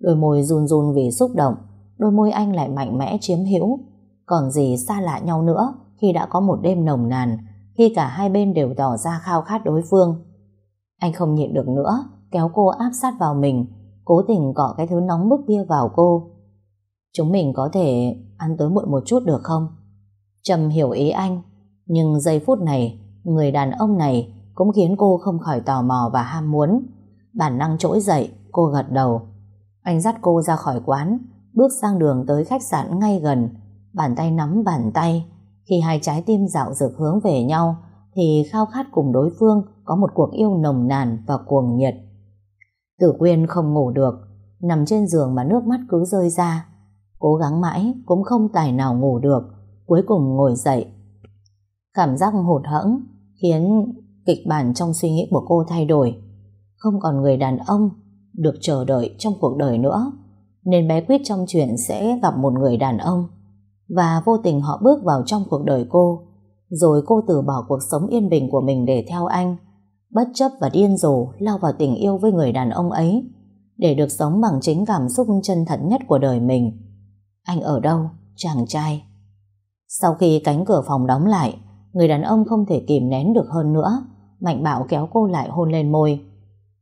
Đôi môi run run vì xúc động, đôi môi anh lại mạnh mẽ chiếm hữu. Còn gì xa lạ nhau nữa khi đã có một đêm nồng nàn, khi cả hai bên đều tỏ ra khao khát đối phương. Anh không nhịn được nữa, kéo cô áp sát vào mình, cố tình cọ cái thứ nóng bức kia vào cô. Chúng mình có thể ăn tối muộn một chút được không? Trầm hiểu ý anh, nhưng giây phút này, người đàn ông này cũng khiến cô không khỏi tò mò và ham muốn. Bản năng trỗi dậy, cô gật đầu. Anh dắt cô ra khỏi quán, bước sang đường tới khách sạn ngay gần, bàn tay nắm bàn tay. Khi hai trái tim dạo dược hướng về nhau, thì khao khát cùng đối phương có một cuộc yêu nồng nàn và cuồng nhiệt. Tử Quyên không ngủ được, nằm trên giường mà nước mắt cứ rơi ra. Cố gắng mãi cũng không tài nào ngủ được, cuối cùng ngồi dậy. Cảm giác hụt hẫng khiến kịch bản trong suy nghĩ của cô thay đổi. Không còn người đàn ông được chờ đợi trong cuộc đời nữa, nên bé quyết trong chuyện sẽ gặp một người đàn ông và vô tình họ bước vào trong cuộc đời cô, rồi cô từ bỏ cuộc sống yên bình của mình để theo anh, bất chấp và điên rồ lao vào tình yêu với người đàn ông ấy, để được sống bằng chính cảm xúc chân thật nhất của đời mình. Anh ở đâu, chàng trai? Sau khi cánh cửa phòng đóng lại, người đàn ông không thể kìm nén được hơn nữa, Mạnh bạo kéo cô lại hôn lên môi.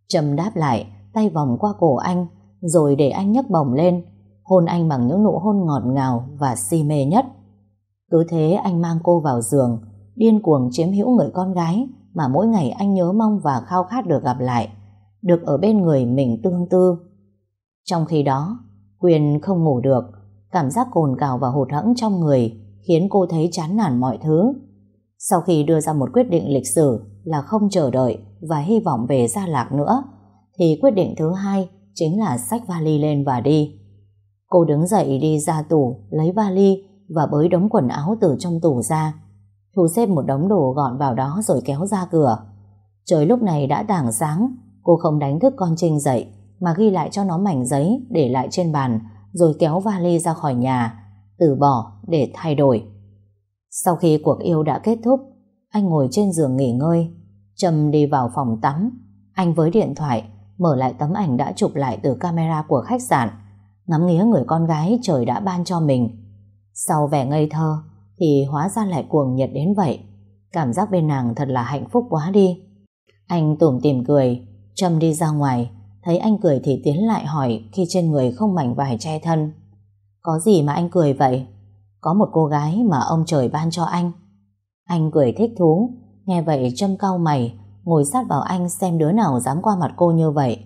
Trầm đáp lại, tay vòng qua cổ anh, rồi để anh nhấc bổng lên, hôn anh bằng những nụ hôn ngọt ngào và si mê nhất. Cứ thế anh mang cô vào giường, điên cuồng chiếm hữu người con gái mà mỗi ngày anh nhớ mong và khao khát được gặp lại, được ở bên người mình tương tư. Trong khi đó, Quyền không ngủ được, cảm giác cồn cào và hụt hẫng trong người khiến cô thấy chán nản mọi thứ. Sau khi đưa ra một quyết định lịch sử là không chờ đợi và hy vọng về Gia Lạc nữa, thì quyết định thứ hai chính là xách vali lên và đi. Cô đứng dậy đi ra tủ, lấy vali và bới đống quần áo từ trong tủ ra. Thu xếp một đống đồ gọn vào đó rồi kéo ra cửa. Trời lúc này đã tảng sáng, cô không đánh thức con Trinh dậy, mà ghi lại cho nó mảnh giấy để lại trên bàn, rồi kéo vali ra khỏi nhà, từ bỏ để thay đổi. Sau khi cuộc yêu đã kết thúc, anh ngồi trên giường nghỉ ngơi. trầm đi vào phòng tắm. Anh với điện thoại, mở lại tấm ảnh đã chụp lại từ camera của khách sạn, ngắm nghía người con gái trời đã ban cho mình. Sau vẻ ngây thơ, thì hóa ra lại cuồng nhiệt đến vậy. Cảm giác bên nàng thật là hạnh phúc quá đi. Anh tủm tìm cười, Trâm đi ra ngoài, thấy anh cười thì tiến lại hỏi khi trên người không mảnh vải che thân. Có gì mà anh cười vậy? Có một cô gái mà ông trời ban cho anh. Anh cười thích thú, nghe vậy Trâm cau mày, ngồi sát vào anh xem đứa nào dám qua mặt cô như vậy.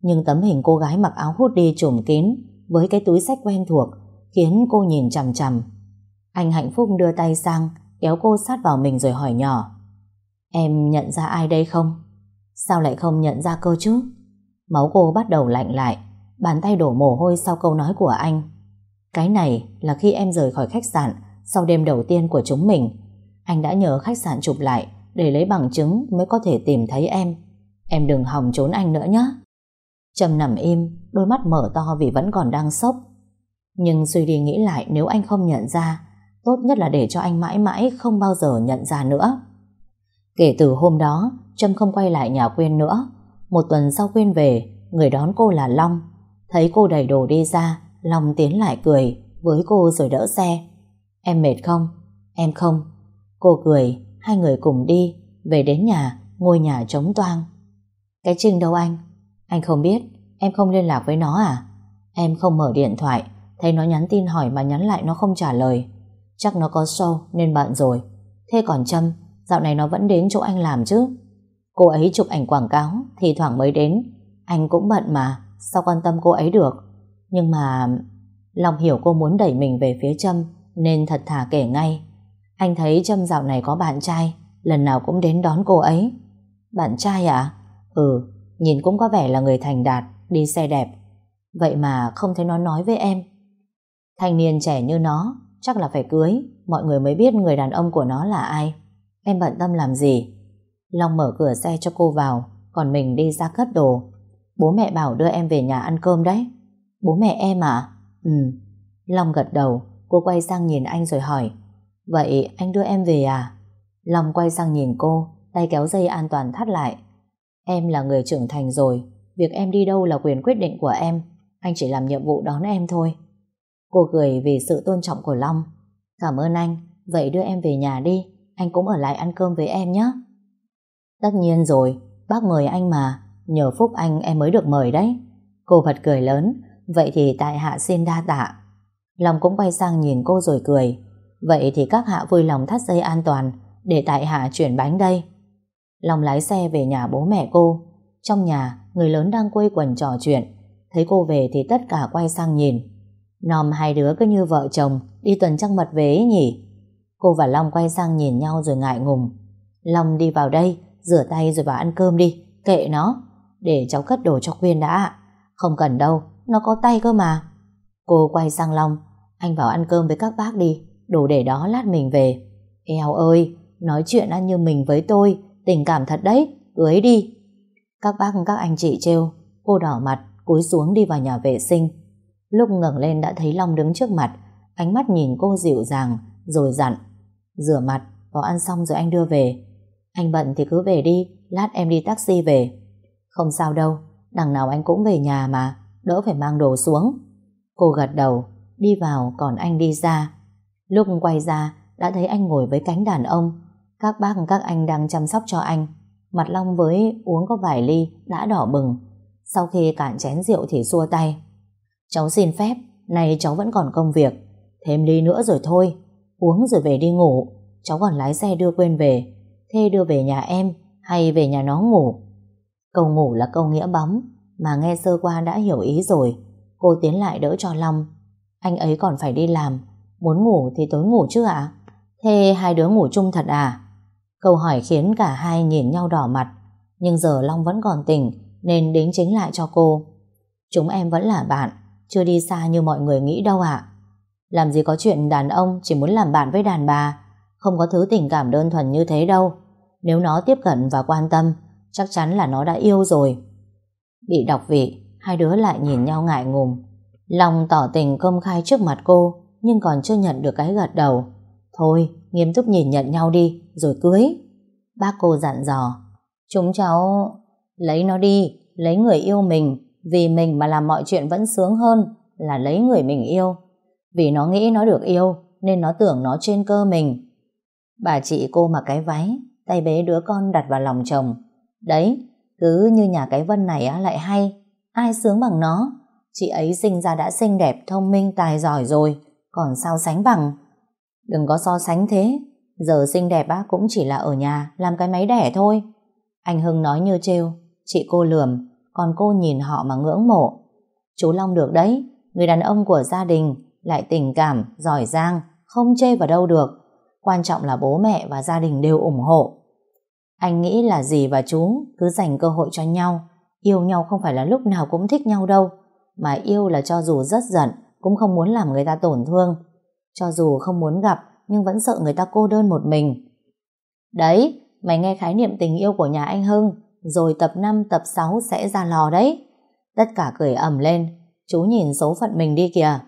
Nhưng tấm hình cô gái mặc áo hút đi trùm kín với cái túi sách quen thuộc khiến cô nhìn chằm chằm. Anh hạnh phúc đưa tay sang, kéo cô sát vào mình rồi hỏi nhỏ Em nhận ra ai đây không? Sao lại không nhận ra cơ chứ? Máu cô bắt đầu lạnh lại, bàn tay đổ mồ hôi sau câu nói của anh. Cái này là khi em rời khỏi khách sạn sau đêm đầu tiên của chúng mình. Anh đã nhờ khách sạn chụp lại để lấy bằng chứng mới có thể tìm thấy em. Em đừng hòng trốn anh nữa nhé. Trầm nằm im, đôi mắt mở to vì vẫn còn đang sốc. Nhưng suy đi nghĩ lại nếu anh không nhận ra, tốt nhất là để cho anh mãi mãi không bao giờ nhận ra nữa. Kể từ hôm đó, Trâm không quay lại nhà Quyên nữa. Một tuần sau Quyên về, người đón cô là Long. Thấy cô đầy đồ đi ra, Long tiến lại cười với cô rồi đỡ xe. Em mệt không? Em không. Cô cười, hai người cùng đi, về đến nhà, ngôi nhà trống toang. Cái Trinh đâu anh? Anh không biết, em không liên lạc với nó à? Em không mở điện thoại, thấy nó nhắn tin hỏi mà nhắn lại nó không trả lời. Chắc nó có show nên bận rồi. Thế còn Trâm, dạo này nó vẫn đến chỗ anh làm chứ? Cô ấy chụp ảnh quảng cáo, thì thoảng mới đến. Anh cũng bận mà, sao quan tâm cô ấy được? Nhưng mà... lòng hiểu cô muốn đẩy mình về phía Trâm, nên thật thà kể ngay. Anh thấy Trâm dạo này có bạn trai, lần nào cũng đến đón cô ấy. Bạn trai à? Ừ, nhìn cũng có vẻ là người thành đạt, đi xe đẹp. Vậy mà không thấy nó nói với em. Thanh niên trẻ như nó, chắc là phải cưới, mọi người mới biết người đàn ông của nó là ai. Em bận tâm làm gì? Long mở cửa xe cho cô vào, còn mình đi ra cất đồ. Bố mẹ bảo đưa em về nhà ăn cơm đấy. Bố mẹ em à? Ừ. Long gật đầu, cô quay sang nhìn anh rồi hỏi. Vậy anh đưa em về à? Long quay sang nhìn cô, tay kéo dây an toàn thắt lại. Em là người trưởng thành rồi, việc em đi đâu là quyền quyết định của em. Anh chỉ làm nhiệm vụ đón em thôi. Cô cười vì sự tôn trọng của Long. Cảm ơn anh, vậy đưa em về nhà đi, anh cũng ở lại ăn cơm với em nhé. Tất nhiên rồi, bác mời anh mà, nhờ phúc anh em mới được mời đấy. Cô bật cười lớn, vậy thì tại hạ xin đa tạ. Long cũng quay sang nhìn cô rồi cười, vậy thì các hạ vui lòng thắt dây an toàn để tại hạ chuyển bánh đây. Long lái xe về nhà bố mẹ cô. Trong nhà, người lớn đang quây quần trò chuyện. Thấy cô về thì tất cả quay sang nhìn. Nòm hai đứa cứ như vợ chồng, đi tuần trăng mật về ấy nhỉ. Cô và Long quay sang nhìn nhau rồi ngại ngùng. Long đi vào đây, rửa tay rồi vào ăn cơm đi, kệ nó. Để cháu cất đồ cho Quyên đã. Không cần đâu, nó có tay cơ mà. Cô quay sang Long, anh vào ăn cơm với các bác đi, đồ để đó lát mình về. Eo ơi, nói chuyện ăn như mình với tôi, tình cảm thật đấy, cưới đi. Các bác các anh chị trêu, cô đỏ mặt, cúi xuống đi vào nhà vệ sinh. Lúc ngẩng lên đã thấy Long đứng trước mặt, ánh mắt nhìn cô dịu dàng, rồi dặn. Rửa mặt, có ăn xong rồi anh đưa về. Anh bận thì cứ về đi, lát em đi taxi về. Không sao đâu, đằng nào anh cũng về nhà mà, đỡ phải mang đồ xuống. Cô gật đầu, đi vào còn anh đi ra. Lúc quay ra, đã thấy anh ngồi với cánh đàn ông. Các bác các anh đang chăm sóc cho anh. Mặt Long với uống có vài ly đã đỏ bừng. Sau khi cạn chén rượu thì xua tay. Cháu xin phép, này cháu vẫn còn công việc. Thêm ly nữa rồi thôi. Uống rồi về đi ngủ. Cháu còn lái xe đưa quên về. thê đưa về nhà em hay về nhà nó ngủ? Câu ngủ là câu nghĩa bóng mà nghe sơ qua đã hiểu ý rồi. Cô tiến lại đỡ cho Long. Anh ấy còn phải đi làm. Muốn ngủ thì tối ngủ chứ ạ? Thế hai đứa ngủ chung thật à? Câu hỏi khiến cả hai nhìn nhau đỏ mặt. Nhưng giờ Long vẫn còn tỉnh nên đính chính lại cho cô. Chúng em vẫn là bạn, chưa đi xa như mọi người nghĩ đâu ạ. Làm gì có chuyện đàn ông chỉ muốn làm bạn với đàn bà, không có thứ tình cảm đơn thuần như thế đâu. Nếu nó tiếp cận và quan tâm, chắc chắn là nó đã yêu rồi. Bị đọc vị, hai đứa lại nhìn nhau ngại ngùng. Long tỏ tình công khai trước mặt cô, nhưng còn chưa nhận được cái gật đầu. Thôi, nghiêm túc nhìn nhận nhau đi, rồi cưới. Bác cô dặn dò, chúng cháu lấy nó đi, lấy người yêu mình, vì mình mà làm mọi chuyện vẫn sướng hơn là lấy người mình yêu. Vì nó nghĩ nó được yêu, nên nó tưởng nó trên cơ mình. Bà chị cô mặc cái váy, tay bế đứa con đặt vào lòng chồng. Đấy, cứ như nhà cái Vân này á lại hay, ai sướng bằng nó. Chị ấy sinh ra đã xinh đẹp, thông minh, tài giỏi rồi, còn sao sánh bằng. Đừng có so sánh thế, giờ xinh đẹp á cũng chỉ là ở nhà, làm cái máy đẻ thôi. Anh Hưng nói như trêu, chị cô lườm, còn cô nhìn họ mà ngưỡng mộ. Chú Long được đấy, người đàn ông của gia đình, lại tình cảm, giỏi giang, không chê vào đâu được. Quan trọng là bố mẹ và gia đình đều ủng hộ. Anh nghĩ là dì và chú cứ dành cơ hội cho nhau. Yêu nhau không phải là lúc nào cũng thích nhau đâu. Mà yêu là cho dù rất giận, cũng không muốn làm người ta tổn thương. Cho dù không muốn gặp, nhưng vẫn sợ người ta cô đơn một mình. Đấy, mày nghe khái niệm tình yêu của nhà anh Hưng, rồi tập 5, tập 6 sẽ ra lò đấy. Tất cả cười ẩm lên, chú nhìn số phận mình đi kìa.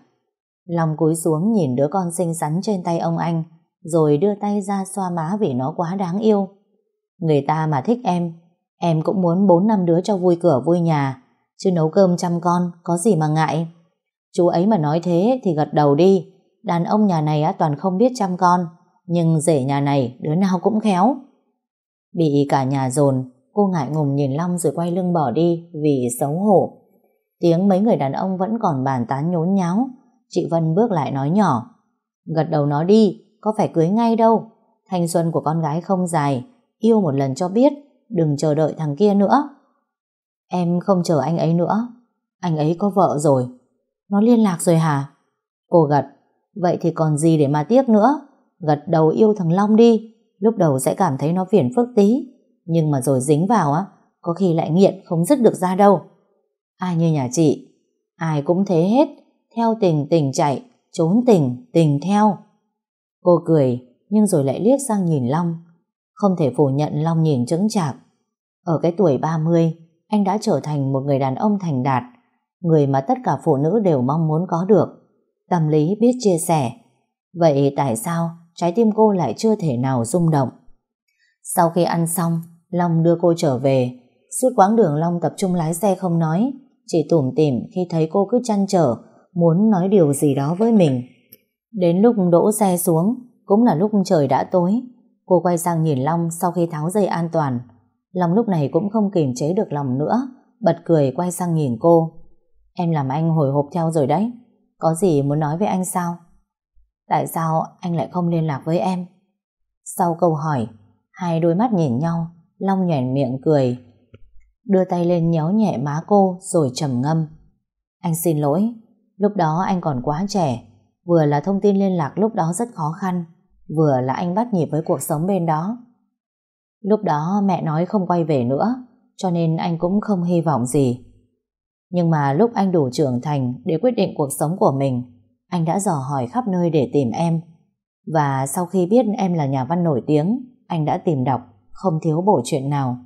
Long cúi xuống nhìn đứa con xinh xắn trên tay ông anh, rồi đưa tay ra xoa má vì nó quá đáng yêu. Người ta mà thích em, em cũng muốn bốn năm đứa cho vui cửa vui nhà, chứ nấu cơm chăm con, có gì mà ngại. Chú ấy mà nói thế thì gật đầu đi, đàn ông nhà này toàn không biết chăm con, nhưng rể nhà này đứa nào cũng khéo. Bị cả nhà dồn, cô ngại ngùng nhìn Long rồi quay lưng bỏ đi vì xấu hổ. Tiếng mấy người đàn ông vẫn còn bàn tán nhốn nháo, chị Vân bước lại nói nhỏ. Gật đầu nó đi, có phải cưới ngay đâu. Thanh xuân của con gái không dài, yêu một lần cho biết, đừng chờ đợi thằng kia nữa. Em không chờ anh ấy nữa, anh ấy có vợ rồi. Nó liên lạc rồi hả? Cô gật, vậy thì còn gì để mà tiếc nữa. Gật đầu yêu thằng Long đi, lúc đầu sẽ cảm thấy nó phiền phức tí, nhưng mà rồi dính vào á, có khi lại nghiện không dứt được ra đâu. Ai như nhà chị, ai cũng thế hết, theo tình tình chạy, trốn tình tình theo. Cô cười, nhưng rồi lại liếc sang nhìn Long. Không thể phủ nhận Long nhìn chứng chạc. Ở cái tuổi 30, anh đã trở thành một người đàn ông thành đạt, người mà tất cả phụ nữ đều mong muốn có được. Tâm lý biết chia sẻ. Vậy tại sao trái tim cô lại chưa thể nào rung động? Sau khi ăn xong, Long đưa cô trở về. Suốt quãng đường Long tập trung lái xe không nói, chỉ tủm tỉm khi thấy cô cứ chăn trở, muốn nói điều gì đó với mình. Đến lúc đỗ xe xuống, cũng là lúc trời đã tối. Cô quay sang nhìn Long sau khi tháo dây an toàn. Long lúc này cũng không kiềm chế được lòng nữa, bật cười quay sang nhìn cô. Em làm anh hồi hộp theo rồi đấy. Có gì muốn nói với anh sao? Tại sao anh lại không liên lạc với em? Sau câu hỏi, hai đôi mắt nhìn nhau, Long nhoẻn miệng cười, đưa tay lên nhéo nhẹ má cô rồi trầm ngâm. Anh xin lỗi, lúc đó anh còn quá trẻ, vừa là thông tin liên lạc lúc đó rất khó khăn, vừa là anh bắt nhịp với cuộc sống bên đó. Lúc đó mẹ nói không quay về nữa, cho nên anh cũng không hy vọng gì. Nhưng mà lúc anh đủ trưởng thành để quyết định cuộc sống của mình, anh đã dò hỏi khắp nơi để tìm em. Và sau khi biết em là nhà văn nổi tiếng, anh đã tìm đọc, không thiếu bổ chuyện nào.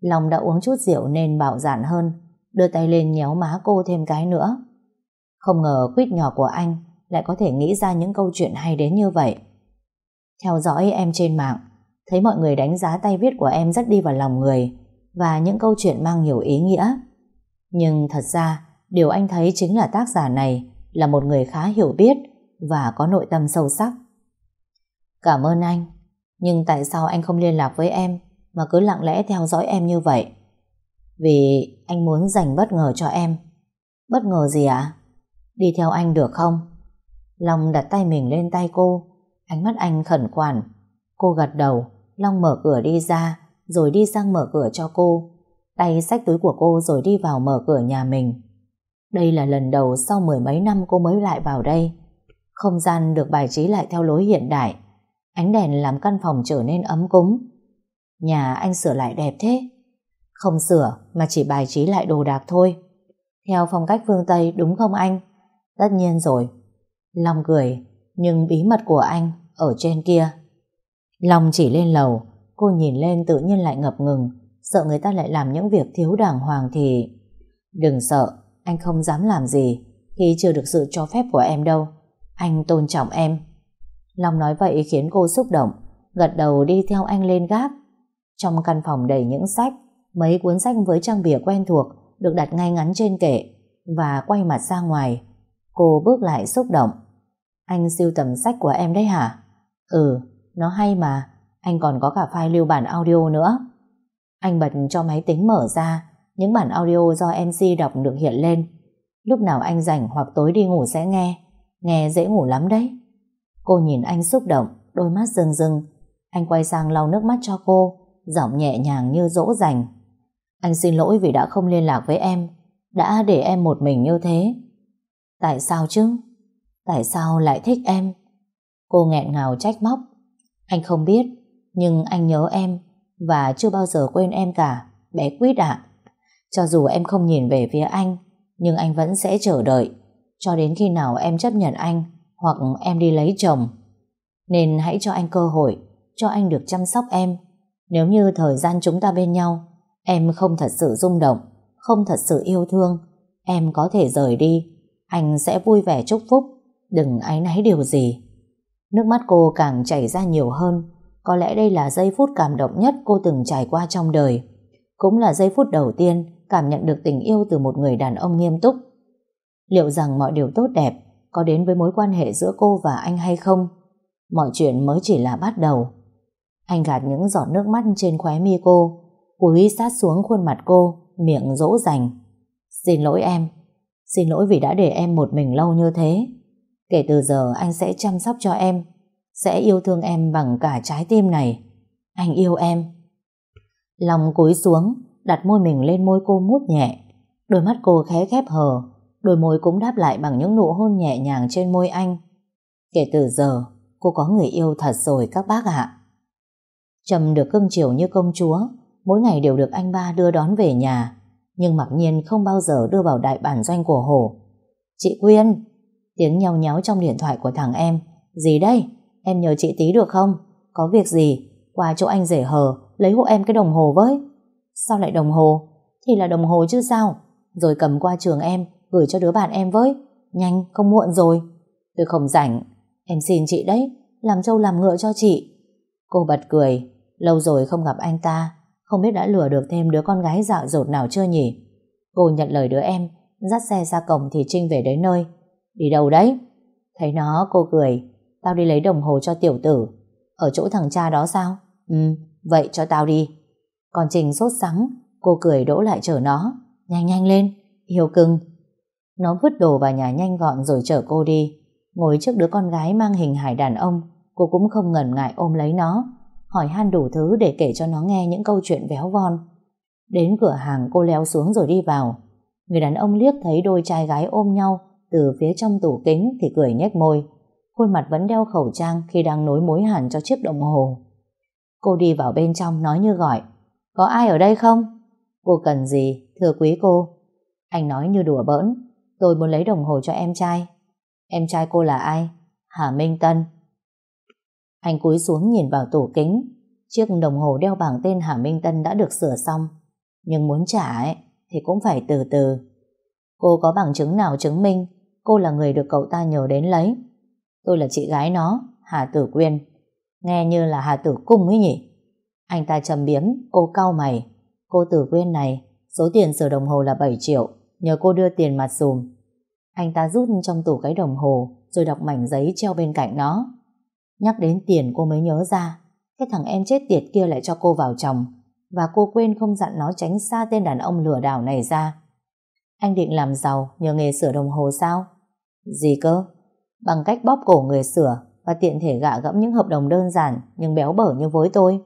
lòng đã uống chút rượu nên bạo dạn hơn, đưa tay lên nhéo má cô thêm cái nữa. Không ngờ quýt nhỏ của anh lại có thể nghĩ ra những câu chuyện hay đến như vậy. Theo dõi em trên mạng, thấy mọi người đánh giá tay viết của em rất đi vào lòng người và những câu chuyện mang nhiều ý nghĩa. Nhưng thật ra, điều anh thấy chính là tác giả này là một người khá hiểu biết và có nội tâm sâu sắc. Cảm ơn anh, nhưng tại sao anh không liên lạc với em mà cứ lặng lẽ theo dõi em như vậy? Vì anh muốn dành bất ngờ cho em. Bất ngờ gì ạ? Đi theo anh được không? Long đặt tay mình lên tay cô, ánh mắt anh khẩn khoản. Cô gật đầu, Long mở cửa đi ra, rồi đi sang mở cửa cho cô. Tay xách túi của cô rồi đi vào mở cửa nhà mình. Đây là lần đầu sau mười mấy năm cô mới lại vào đây. Không gian được bài trí lại theo lối hiện đại. Ánh đèn làm căn phòng trở nên ấm cúng. Nhà anh sửa lại đẹp thế. Không sửa mà chỉ bài trí lại đồ đạc thôi. Theo phong cách phương Tây đúng không anh? Tất nhiên rồi. Long cười, nhưng bí mật của anh ở trên kia. Long chỉ lên lầu, cô nhìn lên tự nhiên lại ngập ngừng, sợ người ta lại làm những việc thiếu đàng hoàng thì... Đừng sợ, anh không dám làm gì khi chưa được sự cho phép của em đâu. Anh tôn trọng em. Long nói vậy khiến cô xúc động, gật đầu đi theo anh lên gác. Trong căn phòng đầy những sách, mấy cuốn sách với trang bìa quen thuộc được đặt ngay ngắn trên kệ và quay mặt ra ngoài. Cô bước lại xúc động. Anh siêu tầm sách của em đấy hả? Ừ, nó hay mà. Anh còn có cả file lưu bản audio nữa. Anh bật cho máy tính mở ra, những bản audio do MC đọc được hiện lên. Lúc nào anh rảnh hoặc tối đi ngủ sẽ nghe. Nghe dễ ngủ lắm đấy. Cô nhìn anh xúc động, đôi mắt rưng rưng. Anh quay sang lau nước mắt cho cô, giọng nhẹ nhàng như dỗ dành. Anh xin lỗi vì đã không liên lạc với em, đã để em một mình như thế. Tại sao chứ? Tại sao lại thích em? Cô nghẹn ngào trách móc. Anh không biết, nhưng anh nhớ em và chưa bao giờ quên em cả, bé Quýt ạ. Cho dù em không nhìn về phía anh, nhưng anh vẫn sẽ chờ đợi cho đến khi nào em chấp nhận anh hoặc em đi lấy chồng. Nên hãy cho anh cơ hội, cho anh được chăm sóc em. Nếu như thời gian chúng ta bên nhau, em không thật sự rung động, không thật sự yêu thương, em có thể rời đi. Anh sẽ vui vẻ chúc phúc, đừng áy náy điều gì. Nước mắt cô càng chảy ra nhiều hơn, có lẽ đây là giây phút cảm động nhất cô từng trải qua trong đời. Cũng là giây phút đầu tiên cảm nhận được tình yêu từ một người đàn ông nghiêm túc. Liệu rằng mọi điều tốt đẹp có đến với mối quan hệ giữa cô và anh hay không? Mọi chuyện mới chỉ là bắt đầu. Anh gạt những giọt nước mắt trên khóe mi cô, cúi sát xuống khuôn mặt cô, miệng dỗ dành. Xin lỗi em, xin lỗi vì đã để em một mình lâu như thế. Kể từ giờ anh sẽ chăm sóc cho em, sẽ yêu thương em bằng cả trái tim này. Anh yêu em. Lòng cúi xuống, đặt môi mình lên môi cô mút nhẹ. Đôi mắt cô khẽ khép hờ, đôi môi cũng đáp lại bằng những nụ hôn nhẹ nhàng trên môi anh. Kể từ giờ, cô có người yêu thật rồi các bác ạ. Trầm được cưng chiều như công chúa, mỗi ngày đều được anh ba đưa đón về nhà, nhưng mặc nhiên không bao giờ đưa vào đại bản doanh của Hổ. Chị Quyên, tiếng nhau nháo trong điện thoại của thằng em. Gì đây? Em nhờ chị tí được không? Có việc gì? Qua chỗ anh rể hờ, lấy hộ em cái đồng hồ với. Sao lại đồng hồ? Thì là đồng hồ chứ sao? Rồi cầm qua trường em, gửi cho đứa bạn em với. Nhanh, không muộn rồi. Tôi không rảnh. Em xin chị đấy, làm trâu làm ngựa cho chị. Cô bật cười, lâu rồi không gặp anh ta, không biết đã lừa được thêm đứa con gái dạo dột nào chưa nhỉ? Cô nhận lời đứa em, dắt xe ra cổng thì Trinh về đến nơi. Đi đâu đấy? Thấy nó, cô cười. Tao đi lấy đồng hồ cho tiểu tử. Ở chỗ thằng cha đó sao? Ừ, vậy cho tao đi. Còn Trình sốt sắng, cô cười đỗ lại chở nó. Nhanh nhanh lên, yêu cưng. Nó vứt đồ vào nhà nhanh gọn rồi chở cô đi. Ngồi trước đứa con gái mang hình hải đàn ông, cô cũng không ngần ngại ôm lấy nó, hỏi han đủ thứ để kể cho nó nghe những câu chuyện véo von. Đến cửa hàng cô leo xuống rồi đi vào. Người đàn ông liếc thấy đôi trai gái ôm nhau từ phía trong tủ kính thì cười nhếch môi. Khuôn mặt vẫn đeo khẩu trang khi đang nối mối hàn cho chiếc đồng hồ. Cô đi vào bên trong nói như gọi. Có ai ở đây không? Cô cần gì? Thưa quý cô. Anh nói như đùa bỡn. Tôi muốn lấy đồng hồ cho em trai. Em trai cô là ai? Hà Minh Tân. Anh cúi xuống nhìn vào tủ kính. Chiếc đồng hồ đeo bảng tên Hà Minh Tân đã được sửa xong. Nhưng muốn trả ấy, thì cũng phải từ từ. Cô có bằng chứng nào chứng minh cô là người được cậu ta nhờ đến lấy? Tôi là chị gái nó, Hà Tử Quyên. Nghe như là Hà Tử Cung ấy nhỉ? Anh ta trầm biếm, cô cau mày. Cô Tử Quyên này, số tiền sửa đồng hồ là 7 triệu, nhờ cô đưa tiền mặt dùm. Anh ta rút trong tủ cái đồng hồ, rồi đọc mảnh giấy treo bên cạnh nó. Nhắc đến tiền cô mới nhớ ra, cái thằng em chết tiệt kia lại cho cô vào chồng, và cô quên không dặn nó tránh xa tên đàn ông lừa đảo này ra. Anh định làm giàu nhờ nghề sửa đồng hồ sao? Gì cơ? Bằng cách bóp cổ người sửa và tiện thể gạ gẫm những hợp đồng đơn giản nhưng béo bở như với tôi.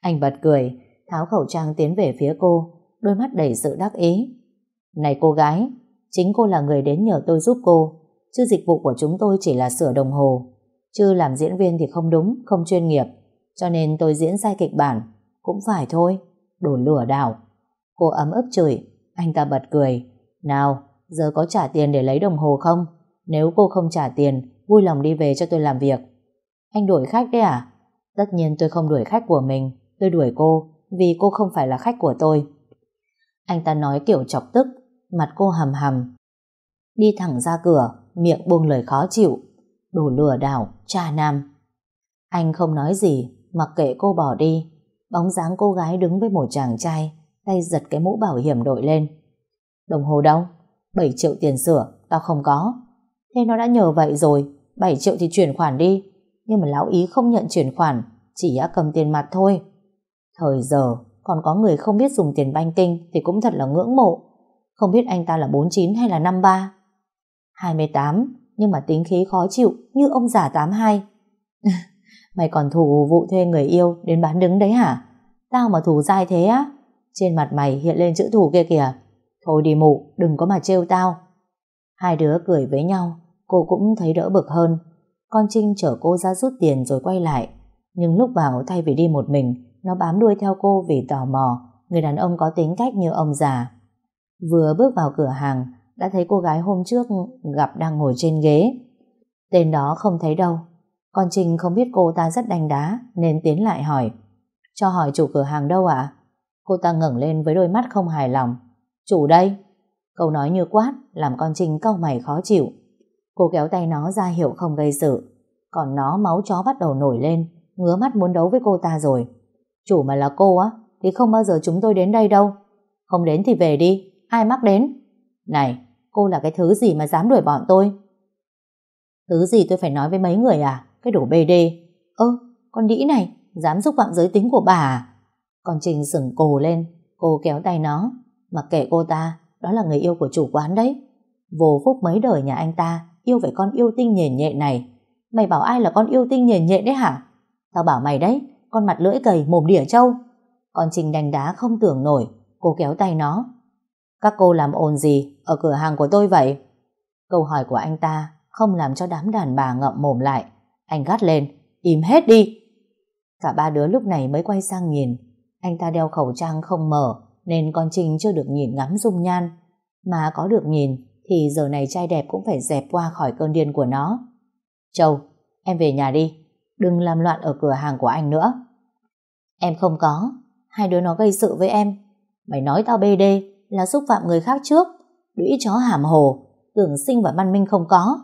Anh bật cười, tháo khẩu trang tiến về phía cô, đôi mắt đầy sự đắc ý. Này cô gái, chính cô là người đến nhờ tôi giúp cô, chứ dịch vụ của chúng tôi chỉ là sửa đồng hồ. Chứ làm diễn viên thì không đúng, không chuyên nghiệp, cho nên tôi diễn sai kịch bản. Cũng phải thôi, đồ lừa đảo. Cô ấm ức chửi, anh ta bật cười. Nào, giờ có trả tiền để lấy đồng hồ không? Nếu cô không trả tiền, vui lòng đi về cho tôi làm việc. Anh đuổi khách đấy à? Tất nhiên tôi không đuổi khách của mình, tôi đuổi cô vì cô không phải là khách của tôi. Anh ta nói kiểu chọc tức, mặt cô hầm hầm. Đi thẳng ra cửa, miệng buông lời khó chịu. Đồ lừa đảo, cha nam. Anh không nói gì, mặc kệ cô bỏ đi. Bóng dáng cô gái đứng với một chàng trai, tay giật cái mũ bảo hiểm đội lên. Đồng hồ đâu? 7 triệu tiền sửa, tao không có. Thế nó đã nhờ vậy rồi, 7 triệu thì chuyển khoản đi. Nhưng mà lão ý không nhận chuyển khoản, chỉ đã cầm tiền mặt thôi. Thời giờ, còn có người không biết dùng tiền banh kinh thì cũng thật là ngưỡng mộ. Không biết anh ta là 49 hay là 53. 28, nhưng mà tính khí khó chịu như ông già 82. (laughs) Mày còn thủ vụ thuê người yêu đến bán đứng đấy hả? Tao mà thủ dai thế á? Trên mặt mày hiện lên chữ thủ kia kìa. Thôi đi mụ, đừng có mà trêu tao. Hai đứa cười với nhau, cô cũng thấy đỡ bực hơn. Con Trinh chở cô ra rút tiền rồi quay lại. Nhưng lúc vào thay vì đi một mình, nó bám đuôi theo cô vì tò mò, người đàn ông có tính cách như ông già. Vừa bước vào cửa hàng, đã thấy cô gái hôm trước gặp đang ngồi trên ghế. Tên đó không thấy đâu. Con Trinh không biết cô ta rất đanh đá, nên tiến lại hỏi. Cho hỏi chủ cửa hàng đâu ạ? Cô ta ngẩng lên với đôi mắt không hài lòng. Chủ đây. Câu nói như quát, làm con Trinh cau mày khó chịu. Cô kéo tay nó ra hiệu không gây sự. Còn nó máu chó bắt đầu nổi lên, ngứa mắt muốn đấu với cô ta rồi. Chủ mà là cô á, thì không bao giờ chúng tôi đến đây đâu. Không đến thì về đi, ai mắc đến. Này, cô là cái thứ gì mà dám đuổi bọn tôi? Thứ gì tôi phải nói với mấy người à? Cái đồ bê đê. Ơ, con đĩ này, dám xúc phạm giới tính của bà à? Con Trinh sừng cổ lên, cô kéo tay nó. Mặc kệ cô ta, đó là người yêu của chủ quán đấy. Vô phúc mấy đời nhà anh ta, yêu về con yêu tinh nhền nhẹ này. Mày bảo ai là con yêu tinh nhền nhẹ đấy hả? Tao bảo mày đấy, con mặt lưỡi cầy mồm đỉa trâu. Con Trinh đánh đá không tưởng nổi, cô kéo tay nó. Các cô làm ồn gì ở cửa hàng của tôi vậy? Câu hỏi của anh ta không làm cho đám đàn bà ngậm mồm lại. Anh gắt lên, im hết đi. Cả ba đứa lúc này mới quay sang nhìn. Anh ta đeo khẩu trang không mở, nên con Trinh chưa được nhìn ngắm dung nhan. Mà có được nhìn, thì giờ này trai đẹp cũng phải dẹp qua khỏi cơn điên của nó. Châu, em về nhà đi. Đừng làm loạn ở cửa hàng của anh nữa. Em không có. Hai đứa nó gây sự với em. Mày nói tao bê đê là xúc phạm người khác trước. Đũy chó hàm hồ. Tưởng sinh và văn minh không có.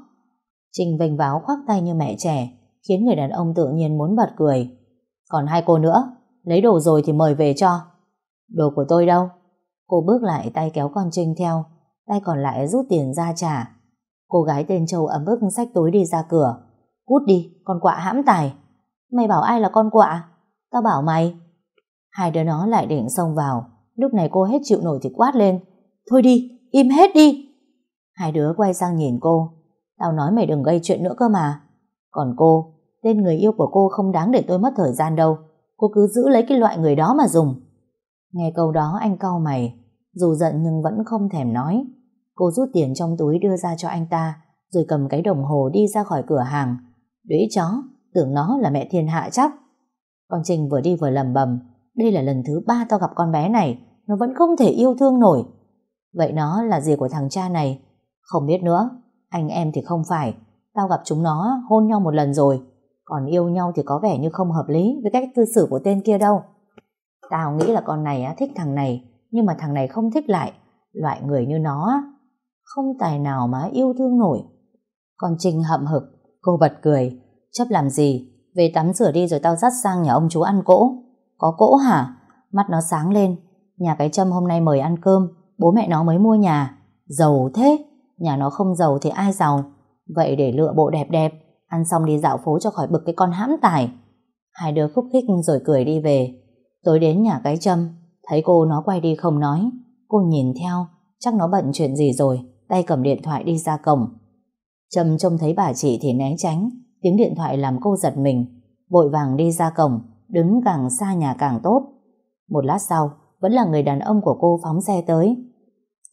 Trình vênh váo khoác tay như mẹ trẻ khiến người đàn ông tự nhiên muốn bật cười. Còn hai cô nữa, lấy đồ rồi thì mời về cho. Đồ của tôi đâu? Cô bước lại tay kéo con Trinh theo, tay còn lại rút tiền ra trả. Cô gái tên Châu ấm ức sách túi đi ra cửa. Cút đi, con quạ hãm tài. Mày bảo ai là con quạ? Tao bảo mày. Hai đứa nó lại định xông vào. Lúc này cô hết chịu nổi thì quát lên. Thôi đi, im hết đi. Hai đứa quay sang nhìn cô. Tao nói mày đừng gây chuyện nữa cơ mà. Còn cô, tên người yêu của cô không đáng để tôi mất thời gian đâu. Cô cứ giữ lấy cái loại người đó mà dùng. Nghe câu đó anh cau mày. Dù giận nhưng vẫn không thèm nói. Cô rút tiền trong túi đưa ra cho anh ta rồi cầm cái đồng hồ đi ra khỏi cửa hàng. Đuế chó, tưởng nó là mẹ thiên hạ chắc. Con Trinh vừa đi vừa lầm bầm đây là lần thứ ba tao gặp con bé này nó vẫn không thể yêu thương nổi. Vậy nó là gì của thằng cha này? Không biết nữa. Anh em thì không phải. Tao gặp chúng nó hôn nhau một lần rồi. Còn yêu nhau thì có vẻ như không hợp lý với cách cư xử của tên kia đâu. Tao nghĩ là con này thích thằng này nhưng mà thằng này không thích lại. Loại người như nó không tài nào mà yêu thương nổi. còn Trinh hậm hực, cô bật cười. Chấp làm gì? Về tắm rửa đi rồi tao dắt sang nhà ông chú ăn cỗ. Có cỗ hả? Mắt nó sáng lên. Nhà cái Trâm hôm nay mời ăn cơm. Bố mẹ nó mới mua nhà. Giàu thế. Nhà nó không giàu thì ai giàu. Vậy để lựa bộ đẹp đẹp. Ăn xong đi dạo phố cho khỏi bực cái con hãm tài. Hai đứa khúc khích rồi cười đi về. Tối đến nhà cái châm, thấy cô nó quay đi không nói. Cô nhìn theo, chắc nó bận chuyện gì rồi, tay cầm điện thoại đi ra cổng. Trâm trông thấy bà chị thì né tránh, tiếng điện thoại làm cô giật mình. Vội vàng đi ra cổng, đứng càng xa nhà càng tốt. Một lát sau, vẫn là người đàn ông của cô phóng xe tới.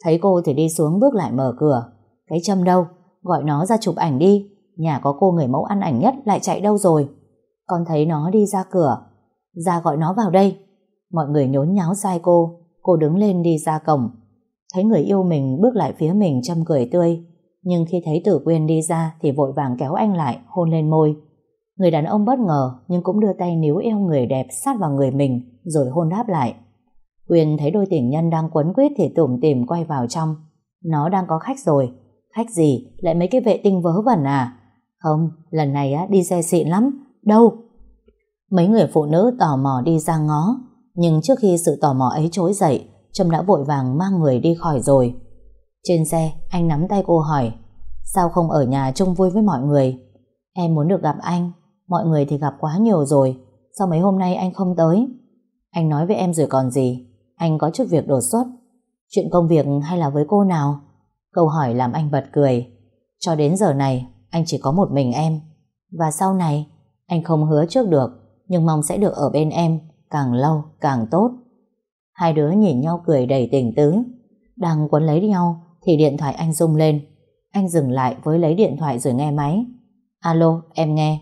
Thấy cô thì đi xuống bước lại mở cửa. Cái Trâm đâu? Gọi nó ra chụp ảnh đi. Nhà có cô người mẫu ăn ảnh nhất lại chạy đâu rồi? Con thấy nó đi ra cửa. Ra gọi nó vào đây. Mọi người nhốn nháo sai cô. Cô đứng lên đi ra cổng. Thấy người yêu mình bước lại phía mình chăm cười tươi. Nhưng khi thấy Tử Quyên đi ra thì vội vàng kéo anh lại, hôn lên môi. Người đàn ông bất ngờ nhưng cũng đưa tay níu eo người đẹp sát vào người mình rồi hôn đáp lại. Quyên thấy đôi tình nhân đang quấn quýt thì tủm tìm quay vào trong. Nó đang có khách rồi. Khách gì? Lại mấy cái vệ tinh vớ vẩn à? Không, lần này á đi xe xịn lắm. Đâu? Mấy người phụ nữ tò mò đi ra ngó. Nhưng trước khi sự tò mò ấy trỗi dậy, Trâm đã vội vàng mang người đi khỏi rồi. Trên xe, anh nắm tay cô hỏi Sao không ở nhà chung vui với mọi người? Em muốn được gặp anh Mọi người thì gặp quá nhiều rồi Sao mấy hôm nay anh không tới? Anh nói với em rồi còn gì Anh có chút việc đột xuất Chuyện công việc hay là với cô nào? Câu hỏi làm anh bật cười Cho đến giờ này Anh chỉ có một mình em Và sau này Anh không hứa trước được Nhưng mong sẽ được ở bên em Càng lâu càng tốt Hai đứa nhìn nhau cười đầy tình tứ Đang quấn lấy nhau thì điện thoại anh rung lên. Anh dừng lại với lấy điện thoại rồi nghe máy. Alo, em nghe.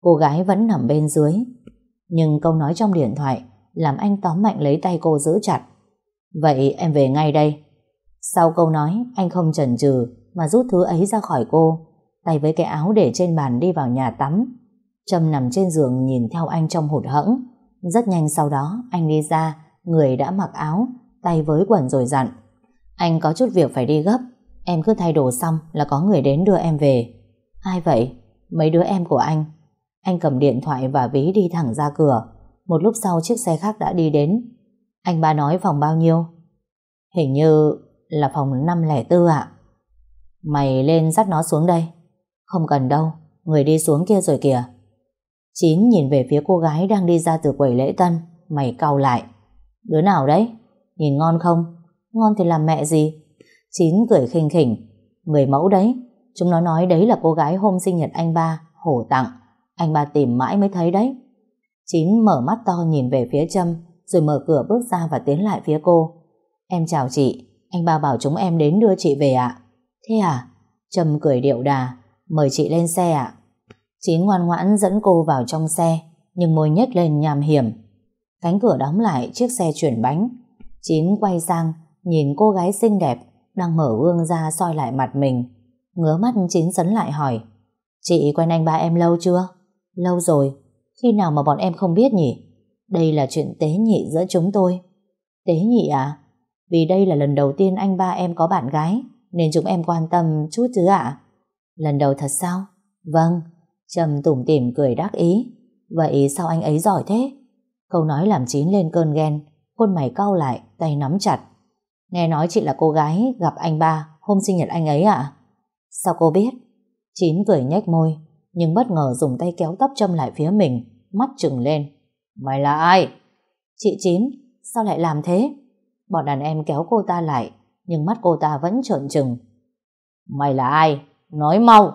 Cô gái vẫn nằm bên dưới. Nhưng câu nói trong điện thoại làm anh tóm mạnh lấy tay cô giữ chặt. Vậy em về ngay đây. Sau câu nói, anh không chần chừ mà rút thứ ấy ra khỏi cô, tay với cái áo để trên bàn đi vào nhà tắm. Trâm nằm trên giường nhìn theo anh trong hụt hẫng. Rất nhanh sau đó, anh đi ra, người đã mặc áo, tay với quần rồi dặn. Anh có chút việc phải đi gấp. Em cứ thay đồ xong là có người đến đưa em về. Ai vậy? Mấy đứa em của anh. Anh cầm điện thoại và ví đi thẳng ra cửa. Một lúc sau chiếc xe khác đã đi đến. Anh ba nói phòng bao nhiêu? Hình như là phòng 504 ạ. Mày lên dắt nó xuống đây. Không cần đâu Người đi xuống kia rồi kìa. Chín nhìn về phía cô gái đang đi ra từ quầy lễ tân Mày cau lại. Đứa nào đấy? Nhìn ngon không? Ngon thì làm mẹ gì? Chín cười khinh khỉnh. Người mẫu đấy. Chúng nó nói đấy là cô gái hôm sinh nhật anh ba, hổ tặng. Anh ba tìm mãi mới thấy đấy. Chín mở mắt to nhìn về phía Trâm, rồi mở cửa bước ra và tiến lại phía cô. Em chào chị, anh ba bảo chúng em đến đưa chị về ạ. Thế à? Trâm cười điệu đà, mời chị lên xe ạ. Chín ngoan ngoãn dẫn cô vào trong xe, nhưng môi nhếch lên nhàm hiểm. Cánh cửa đóng lại, chiếc xe chuyển bánh. Chín quay sang, nhìn cô gái xinh đẹp đang mở gương ra soi lại mặt mình. Ngứa mắt chín sấn lại hỏi Chị quen anh ba em lâu chưa? Lâu rồi. Khi nào mà bọn em không biết nhỉ? Đây là chuyện tế nhị giữa chúng tôi. Tế nhị à? Vì đây là lần đầu tiên anh ba em có bạn gái nên chúng em quan tâm chút chứ ạ. Lần đầu thật sao? Vâng. Trầm tủm tỉm cười đắc ý. Vậy sao anh ấy giỏi thế? Câu nói làm chín lên cơn ghen. Khuôn mày cau lại, tay nắm chặt. Nghe nói chị là cô gái gặp anh ba hôm sinh nhật anh ấy ạ? Sao cô biết? Chín cười nhếch môi, nhưng bất ngờ dùng tay kéo tóc châm lại phía mình, mắt trừng lên. Mày là ai? Chị Chín, sao lại làm thế? Bọn đàn em kéo cô ta lại, nhưng mắt cô ta vẫn trợn trừng. Mày là ai? Nói mau!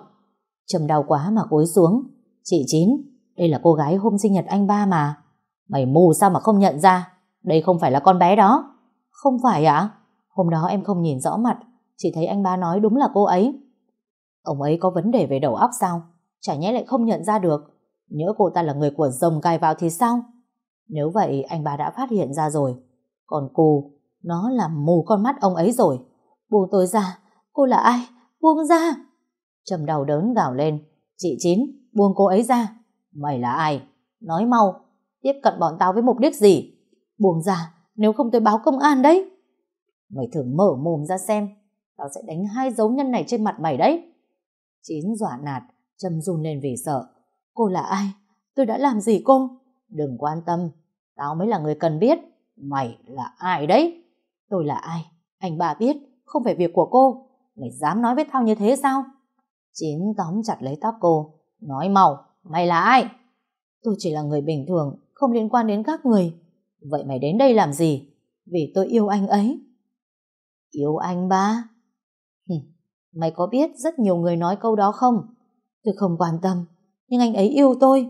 Trầm đau quá mà cúi xuống. Chị Chín, đây là cô gái hôm sinh nhật anh ba mà. Mày mù sao mà không nhận ra? Đây không phải là con bé đó. Không phải ạ? Hôm đó em không nhìn rõ mặt, chỉ thấy anh ba nói đúng là cô ấy. Ông ấy có vấn đề về đầu óc sao? Chả nhẽ lại không nhận ra được. Nhớ cô ta là người của rồng cài vào thì sao? Nếu vậy anh ba đã phát hiện ra rồi. Còn cô, nó làm mù con mắt ông ấy rồi. Buông tôi ra, cô là ai? Buông ra! Trầm đầu đớn gào lên. Chị Chín, buông cô ấy ra. Mày là ai? Nói mau, tiếp cận bọn tao với mục đích gì? Buông ra, nếu không tôi báo công an đấy. Mày thử mở mồm ra xem, tao sẽ đánh hai dấu nhân này trên mặt mày đấy. Chín dọa nạt, châm run lên vì sợ. Cô là ai? Tôi đã làm gì cô? Đừng quan tâm, tao mới là người cần biết. Mày là ai đấy? Tôi là ai? Anh bà biết, không phải việc của cô. Mày dám nói với tao như thế sao? Chín tóm chặt lấy tóc cô. Nói mau, mày là ai? Tôi chỉ là người bình thường, không liên quan đến các người. Vậy mày đến đây làm gì? Vì tôi yêu anh ấy. Yêu anh ba? Hừ, mày có biết rất nhiều người nói câu đó không? Tôi không quan tâm, nhưng anh ấy yêu tôi.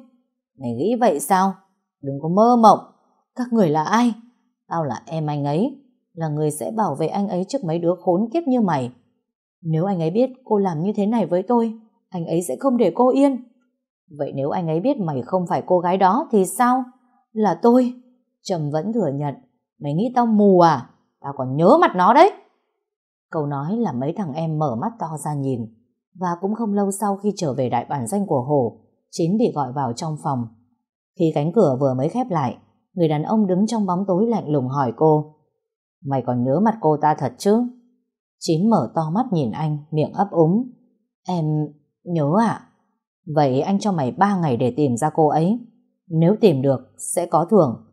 Mày nghĩ vậy sao? Đừng có mơ mộng. Các người là ai? Tao là em anh ấy, là người sẽ bảo vệ anh ấy trước mấy đứa khốn kiếp như mày. Nếu anh ấy biết cô làm như thế này với tôi, anh ấy sẽ không để cô yên. Vậy nếu anh ấy biết mày không phải cô gái đó thì sao? Là tôi. Trầm vẫn thừa nhận. Mày nghĩ tao mù à? Tao còn nhớ mặt nó đấy. Câu nói là mấy thằng em mở mắt to ra nhìn. Và cũng không lâu sau khi trở về đại bản danh của Hồ, Chín bị gọi vào trong phòng. Khi cánh cửa vừa mới khép lại, người đàn ông đứng trong bóng tối lạnh lùng hỏi cô. Mày còn nhớ mặt cô ta thật chứ? Chín mở to mắt nhìn anh, miệng ấp úng. Em nhớ ạ. Vậy anh cho mày ba ngày để tìm ra cô ấy. Nếu tìm được, sẽ có thưởng.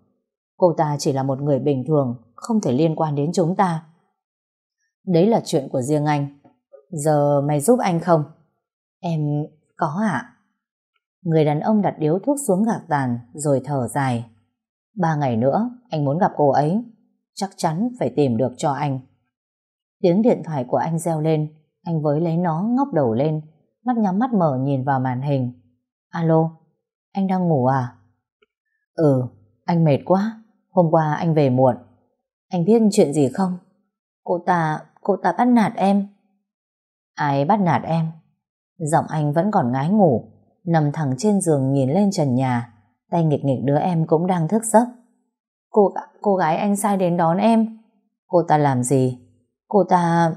Cô ta chỉ là một người bình thường, không thể liên quan đến chúng ta. Đấy là chuyện của riêng anh. Giờ mày giúp anh không? Em có ạ. Người đàn ông đặt điếu thuốc xuống gạc tàn rồi thở dài. Ba ngày nữa, anh muốn gặp cô ấy. Chắc chắn phải tìm được cho anh. Tiếng điện thoại của anh reo lên, anh với lấy nó ngóc đầu lên, mắt nhắm mắt mở nhìn vào màn hình. Alo, anh đang ngủ à? Ừ, anh mệt quá, hôm qua anh về muộn. Anh biết chuyện gì không? Cô ta, cô ta bắt nạt em. Ai bắt nạt em? Giọng anh vẫn còn ngái ngủ, nằm thẳng trên giường nhìn lên trần nhà, tay nghịch nghịch đứa em cũng đang thức giấc. Cô, cô gái anh sai đến đón em. Cô ta làm gì? Cô ta...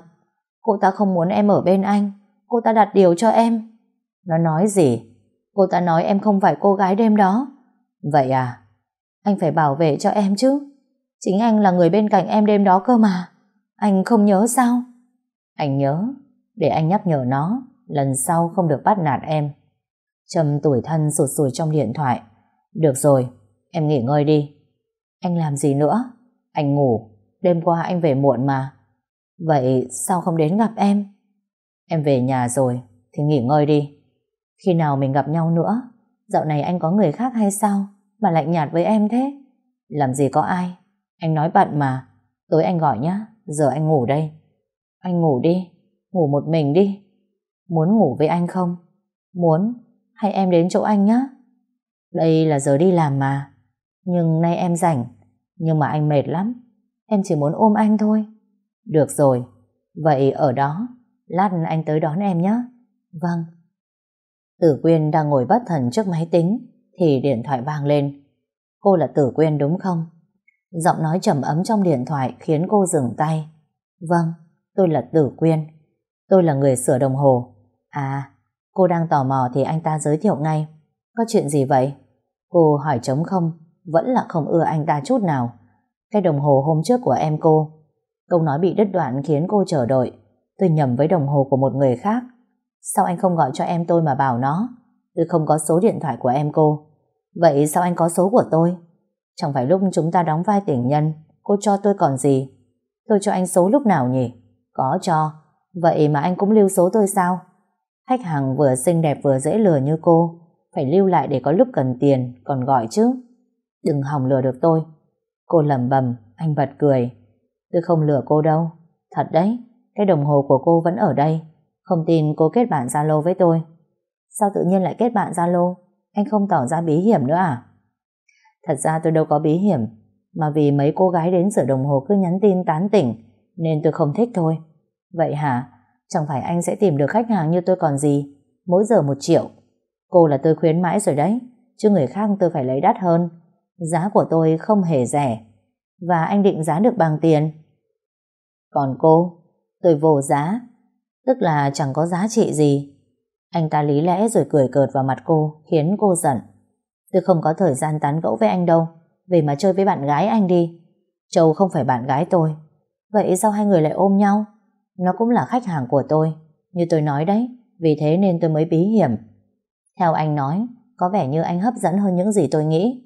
Cô ta không muốn em ở bên anh. Cô ta đặt điều cho em. Nó nói gì? Cô ta nói em không phải cô gái đêm đó. Vậy à? Anh phải bảo vệ cho em chứ. Chính anh là người bên cạnh em đêm đó cơ mà. Anh không nhớ sao? Anh nhớ. Để anh nhắc nhở nó. Lần sau không được bắt nạt em. Trầm tuổi thân sụt sùi trong điện thoại. Được rồi, em nghỉ ngơi đi. Anh làm gì nữa? Anh ngủ. Đêm qua anh về muộn mà. Vậy sao không đến gặp em? Em về nhà rồi, thì nghỉ ngơi đi. Khi nào mình gặp nhau nữa? Dạo này anh có người khác hay sao? Mà lạnh nhạt với em thế? Làm gì có ai? Anh nói bận mà. Tối anh gọi nhá, giờ anh ngủ đây. Anh ngủ đi, ngủ một mình đi. Muốn ngủ với anh không? Muốn, hay em đến chỗ anh nhá? Đây là giờ đi làm mà. Nhưng nay em rảnh, nhưng mà anh mệt lắm. Em chỉ muốn ôm anh thôi. Được rồi, vậy ở đó, lát anh tới đón em nhé. Vâng. Tử Quyên đang ngồi bất thần trước máy tính, thì điện thoại vang lên. Cô là Tử Quyên đúng không? Giọng nói trầm ấm trong điện thoại khiến cô dừng tay. Vâng, tôi là Tử Quyên. Tôi là người sửa đồng hồ. À, cô đang tò mò thì anh ta giới thiệu ngay. Có chuyện gì vậy? Cô hỏi trống không, vẫn là không ưa anh ta chút nào. Cái đồng hồ hôm trước của em cô Câu nói bị đứt đoạn khiến cô chờ đợi. Tôi nhầm với đồng hồ của một người khác. Sao anh không gọi cho em tôi mà bảo nó? Tôi không có số điện thoại của em cô. Vậy sao anh có số của tôi? Chẳng phải lúc chúng ta đóng vai tình nhân, cô cho tôi còn gì? Tôi cho anh số lúc nào nhỉ? Có cho. Vậy mà anh cũng lưu số tôi sao? Khách hàng vừa xinh đẹp vừa dễ lừa như cô, phải lưu lại để có lúc cần tiền, còn gọi chứ. Đừng hòng lừa được tôi. Cô lầm bầm, anh bật cười. Tôi không lừa cô đâu. Thật đấy, cái đồng hồ của cô vẫn ở đây. Không tin cô kết bạn Zalo với tôi. Sao tự nhiên lại kết bạn Zalo? Anh không tỏ ra bí hiểm nữa à? Thật ra tôi đâu có bí hiểm, mà vì mấy cô gái đến sửa đồng hồ cứ nhắn tin tán tỉnh, nên tôi không thích thôi. Vậy hả? Chẳng phải anh sẽ tìm được khách hàng như tôi còn gì? Mỗi giờ một triệu. Cô là tôi khuyến mãi rồi đấy, chứ người khác tôi phải lấy đắt hơn. Giá của tôi không hề rẻ. Và anh định giá được bằng tiền. Còn cô, tôi vô giá, tức là chẳng có giá trị gì. Anh ta lý lẽ rồi cười cợt vào mặt cô, khiến cô giận. Tôi không có thời gian tán gẫu với anh đâu, về mà chơi với bạn gái anh đi. Châu không phải bạn gái tôi. Vậy sao hai người lại ôm nhau? Nó cũng là khách hàng của tôi, như tôi nói đấy, vì thế nên tôi mới bí hiểm. Theo anh nói, có vẻ như anh hấp dẫn hơn những gì tôi nghĩ.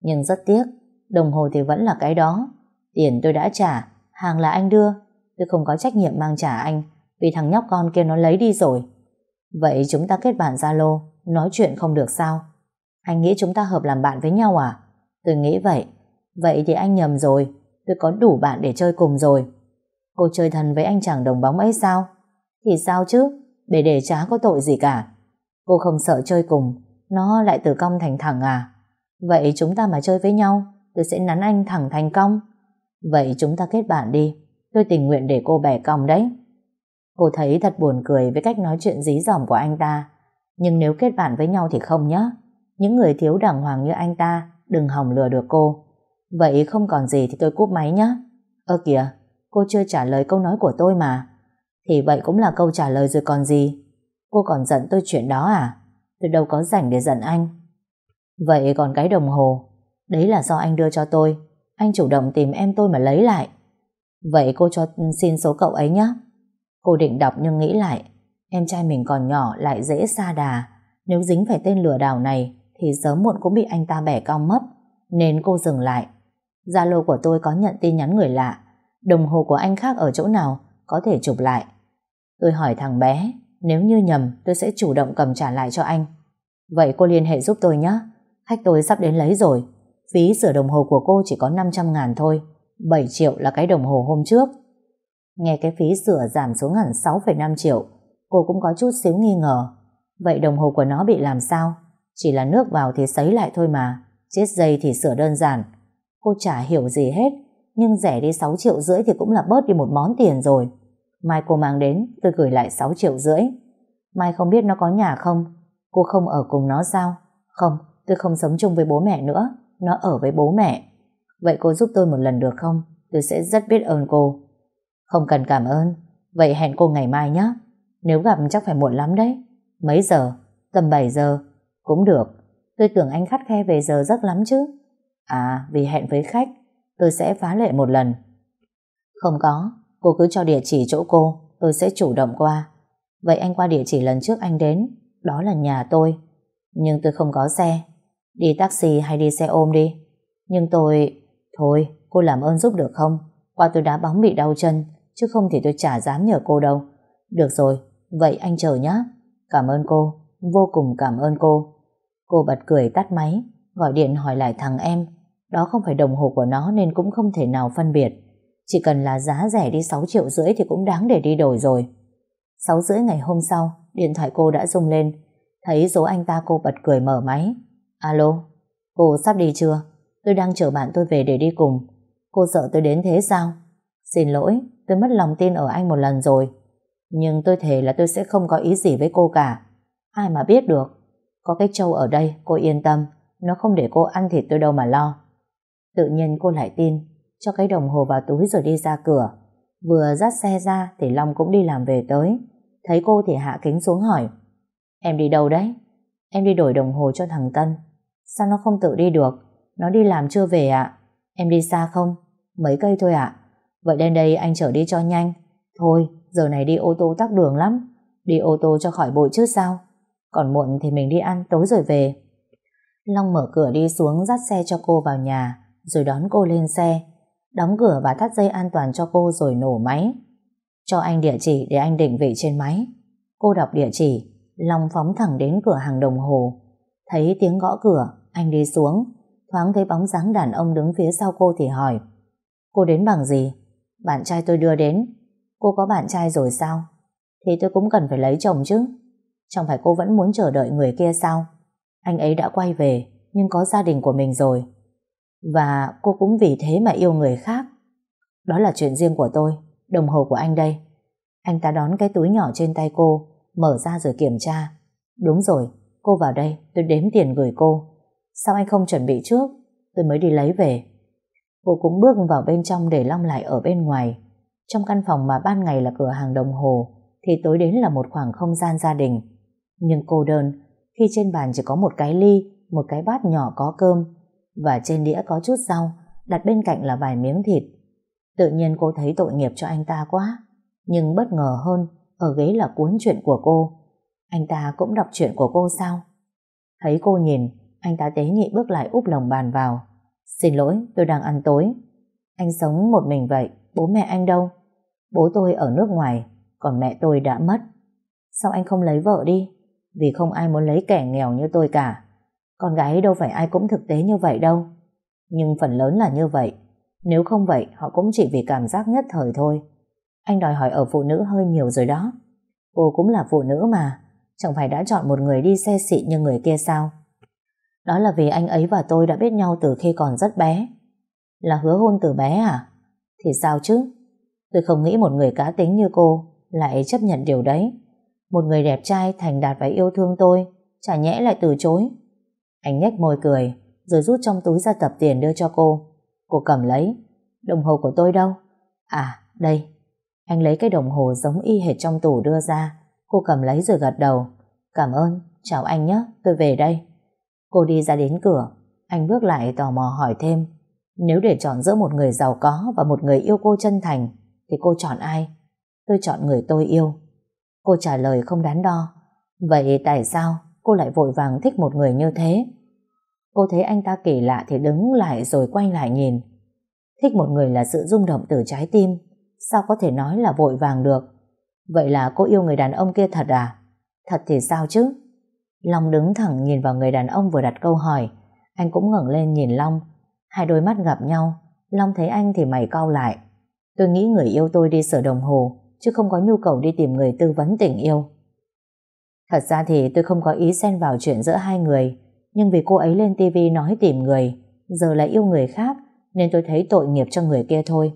Nhưng rất tiếc, đồng hồ thì vẫn là cái đó. Tiền tôi đã trả, hàng là anh đưa, tôi không có trách nhiệm mang trả anh, vì thằng nhóc con kia nó lấy đi rồi. Vậy chúng ta kết bạn Zalo, nói chuyện không được sao? Anh nghĩ chúng ta hợp làm bạn với nhau à? Tôi nghĩ vậy. Vậy thì anh nhầm rồi, tôi có đủ bạn để chơi cùng rồi. Cô chơi thân với anh chàng đồng bóng ấy sao? Thì sao chứ, để để chả có tội gì cả. Cô không sợ chơi cùng, nó lại từ cong thành thẳng à? Vậy chúng ta mà chơi với nhau, tôi sẽ nắn anh thẳng thành cong. Vậy chúng ta kết bạn đi, tôi tình nguyện để cô bẻ cong đấy. Cô thấy thật buồn cười với cách nói chuyện dí dỏm của anh ta. Nhưng nếu kết bạn với nhau thì không nhé. Những người thiếu đàng hoàng như anh ta đừng hỏng lừa được cô. Vậy không còn gì thì tôi cúp máy nhé. Ơ kìa, cô chưa trả lời câu nói của tôi mà. Thì vậy cũng là câu trả lời rồi còn gì. Cô còn giận tôi chuyện đó à? Tôi đâu có rảnh để giận anh. Vậy còn cái đồng hồ, đấy là do anh đưa cho tôi. Anh chủ động tìm em tôi mà lấy lại. Vậy cô cho xin số cậu ấy nhé. Cô định đọc nhưng nghĩ lại, em trai mình còn nhỏ lại dễ xa đà. Nếu dính phải tên lừa đảo này thì sớm muộn cũng bị anh ta bẻ cong mất. Nên cô dừng lại. Zalo của tôi có nhận tin nhắn người lạ. Đồng hồ của anh khác ở chỗ nào có thể chụp lại. Tôi hỏi thằng bé, nếu như nhầm tôi sẽ chủ động cầm trả lại cho anh. Vậy cô liên hệ giúp tôi nhé. Khách tôi sắp đến lấy rồi. Phí sửa đồng hồ của cô chỉ có 500 ngàn thôi. 7 triệu là cái đồng hồ hôm trước. Nghe cái phí sửa giảm xuống hẳn 6,5 triệu, cô cũng có chút xíu nghi ngờ. Vậy đồng hồ của nó bị làm sao? Chỉ là nước vào thì sấy lại thôi mà. Chết dây thì sửa đơn giản. Cô chả hiểu gì hết, nhưng rẻ đi 6 triệu rưỡi thì cũng là bớt đi một món tiền rồi. Mai cô mang đến, tôi gửi lại 6 triệu rưỡi. Mai không biết nó có nhà không? Cô không ở cùng nó sao? Không, tôi không sống chung với bố mẹ nữa. Nó ở với bố mẹ. Vậy cô giúp tôi một lần được không? Tôi sẽ rất biết ơn cô. Không cần cảm ơn. Vậy hẹn cô ngày mai nhé. Nếu gặp chắc phải muộn lắm đấy. Mấy giờ? Tầm 7 giờ. Cũng được. Tôi tưởng anh khắt khe về giờ giấc lắm chứ. À, vì hẹn với khách, tôi sẽ phá lệ một lần. Không có, cô cứ cho địa chỉ chỗ cô, tôi sẽ chủ động qua. Vậy anh qua địa chỉ lần trước anh đến, đó là nhà tôi. Nhưng tôi không có xe. Đi taxi hay đi xe ôm đi. Nhưng tôi... Thôi, cô làm ơn giúp được không? Qua tôi đá bóng bị đau chân, chứ không thì tôi chả dám nhờ cô đâu. Được rồi, vậy anh chờ nhé. Cảm ơn cô, vô cùng cảm ơn cô. Cô bật cười tắt máy, gọi điện hỏi lại thằng em. Đó không phải đồng hồ của nó nên cũng không thể nào phân biệt. Chỉ cần là giá rẻ đi 6 triệu rưỡi thì cũng đáng để đi đổi rồi. 6 rưỡi ngày hôm sau, điện thoại cô đã rung lên. Thấy số anh ta cô bật cười mở máy. Alo, cô sắp đi chưa? Tôi đang chờ bạn tôi về để đi cùng. Cô sợ tôi đến thế sao? Xin lỗi, tôi mất lòng tin ở anh một lần rồi. Nhưng tôi thề là tôi sẽ không có ý gì với cô cả. Ai mà biết được. Có cái trâu ở đây, cô yên tâm. Nó không để cô ăn thịt tôi đâu mà lo. Tự nhiên cô lại tin, cho cái đồng hồ vào túi rồi đi ra cửa. Vừa dắt xe ra thì Long cũng đi làm về tới. Thấy cô thì hạ kính xuống hỏi. Em đi đâu đấy? Em đi đổi đồng hồ cho thằng Tân. Sao nó không tự đi được? Nó đi làm chưa về ạ? Em đi xa không? Mấy cây thôi ạ. Vậy đến đây anh chở đi cho nhanh. Thôi, giờ này đi ô tô tắc đường lắm. Đi ô tô cho khỏi bụi chứ sao? Còn muộn thì mình đi ăn tối rồi về. Long mở cửa đi xuống dắt xe cho cô vào nhà, rồi đón cô lên xe. Đóng cửa và thắt dây an toàn cho cô rồi nổ máy. Cho anh địa chỉ để anh định vị trên máy. Cô đọc địa chỉ, Long phóng thẳng đến cửa hàng đồng hồ. Thấy tiếng gõ cửa, anh đi xuống, thoáng thấy bóng dáng đàn ông đứng phía sau cô thì hỏi. Cô đến bằng gì? Bạn trai tôi đưa đến. Cô có bạn trai rồi sao? Thì tôi cũng cần phải lấy chồng chứ. Chẳng phải cô vẫn muốn chờ đợi người kia sao? Anh ấy đã quay về, nhưng có gia đình của mình rồi. Và cô cũng vì thế mà yêu người khác. Đó là chuyện riêng của tôi, đồng hồ của anh đây. Anh ta đón cái túi nhỏ trên tay cô, mở ra rồi kiểm tra. Đúng rồi, cô vào đây, tôi đếm tiền gửi cô. Sao anh không chuẩn bị trước? Tôi mới đi lấy về. Cô cũng bước vào bên trong để Long lại ở bên ngoài. Trong căn phòng mà ban ngày là cửa hàng đồng hồ, thì tối đến là một khoảng không gian gia đình. Nhưng cô đơn, khi trên bàn chỉ có một cái ly, một cái bát nhỏ có cơm, và trên đĩa có chút rau, đặt bên cạnh là vài miếng thịt. Tự nhiên cô thấy tội nghiệp cho anh ta quá, nhưng bất ngờ hơn, ở ghế là cuốn chuyện của cô. Anh ta cũng đọc chuyện của cô sao? Thấy cô nhìn, anh ta tế nhị bước lại úp lồng bàn vào. Xin lỗi, tôi đang ăn tối. Anh sống một mình vậy, bố mẹ anh đâu? Bố tôi ở nước ngoài, còn mẹ tôi đã mất. Sao anh không lấy vợ đi? Vì không ai muốn lấy kẻ nghèo như tôi cả. Con gái đâu phải ai cũng thực tế như vậy đâu. Nhưng phần lớn là như vậy. Nếu không vậy, họ cũng chỉ vì cảm giác nhất thời thôi. Anh đòi hỏi ở phụ nữ hơi nhiều rồi đó. Cô cũng là phụ nữ mà, chẳng phải đã chọn một người đi xe xịn như người kia sao? Đó là vì anh ấy và tôi đã biết nhau từ khi còn rất bé. Là hứa hôn từ bé à? Thì sao chứ? Tôi không nghĩ một người cá tính như cô lại chấp nhận điều đấy. Một người đẹp trai thành đạt và yêu thương tôi, chả nhẽ lại từ chối. Anh nhếch môi cười, rồi rút trong túi ra tập tiền đưa cho cô. Cô cầm lấy. Đồng hồ của tôi đâu? À, đây. Anh lấy cái đồng hồ giống y hệt trong tủ đưa ra. Cô cầm lấy rồi gật đầu. Cảm ơn, chào anh nhé, tôi về đây. Cô đi ra đến cửa. Anh bước lại tò mò hỏi thêm. Nếu để chọn giữa một người giàu có và một người yêu cô chân thành, thì cô chọn ai? Tôi chọn người tôi yêu. Cô trả lời không đắn đo. Vậy tại sao cô lại vội vàng thích một người như thế? Cô thấy anh ta kỳ lạ thì đứng lại rồi quay lại nhìn. Thích một người là sự rung động từ trái tim. Sao có thể nói là vội vàng được? Vậy là cô yêu người đàn ông kia thật à? Thật thì sao chứ? Long đứng thẳng nhìn vào người đàn ông vừa đặt câu hỏi. Anh cũng ngẩng lên nhìn Long. Hai đôi mắt gặp nhau. Long thấy anh thì mày cau lại. Tôi nghĩ người yêu tôi đi sửa đồng hồ, chứ không có nhu cầu đi tìm người tư vấn tình yêu. Thật ra thì tôi không có ý xen vào chuyện giữa hai người, nhưng vì cô ấy lên tivi nói tìm người, giờ lại yêu người khác, nên tôi thấy tội nghiệp cho người kia thôi.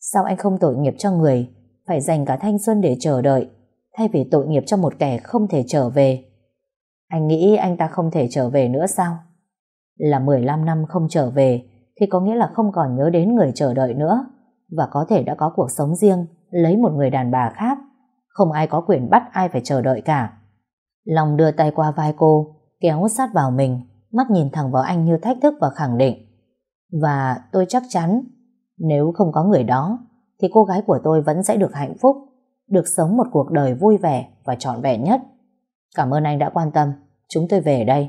Sao anh không tội nghiệp cho người, phải dành cả thanh xuân để chờ đợi, thay vì tội nghiệp cho một kẻ không thể trở về? Anh nghĩ anh ta không thể trở về nữa sao? Là 15 năm không trở về, thì có nghĩa là không còn nhớ đến người chờ đợi nữa, và có thể đã có cuộc sống riêng, lấy một người đàn bà khác. Không ai có quyền bắt ai phải chờ đợi cả. Long đưa tay qua vai cô, kéo sát vào mình, mắt nhìn thẳng vào anh như thách thức và khẳng định. Và tôi chắc chắn, nếu không có người đó, thì cô gái của tôi vẫn sẽ được hạnh phúc, được sống một cuộc đời vui vẻ và trọn vẹn nhất. Cảm ơn anh đã quan tâm, chúng tôi về đây.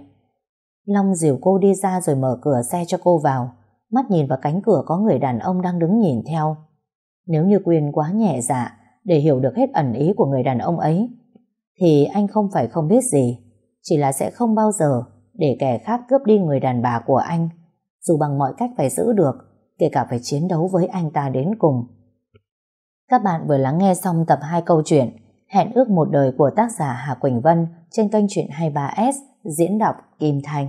Long dìu cô đi ra rồi mở cửa xe cho cô vào, mắt nhìn vào cánh cửa có người đàn ông đang đứng nhìn theo. Nếu như Quyên quá nhẹ dạ để hiểu được hết ẩn ý của người đàn ông ấy, thì anh không phải không biết gì, chỉ là sẽ không bao giờ để kẻ khác cướp đi người đàn bà của anh, dù bằng mọi cách phải giữ được, kể cả phải chiến đấu với anh ta đến cùng. Các bạn vừa lắng nghe xong tập 2 câu chuyện Hẹn ước một đời của tác giả Hà Quỳnh Vân trên kênh truyện 23S diễn đọc Kim Thành.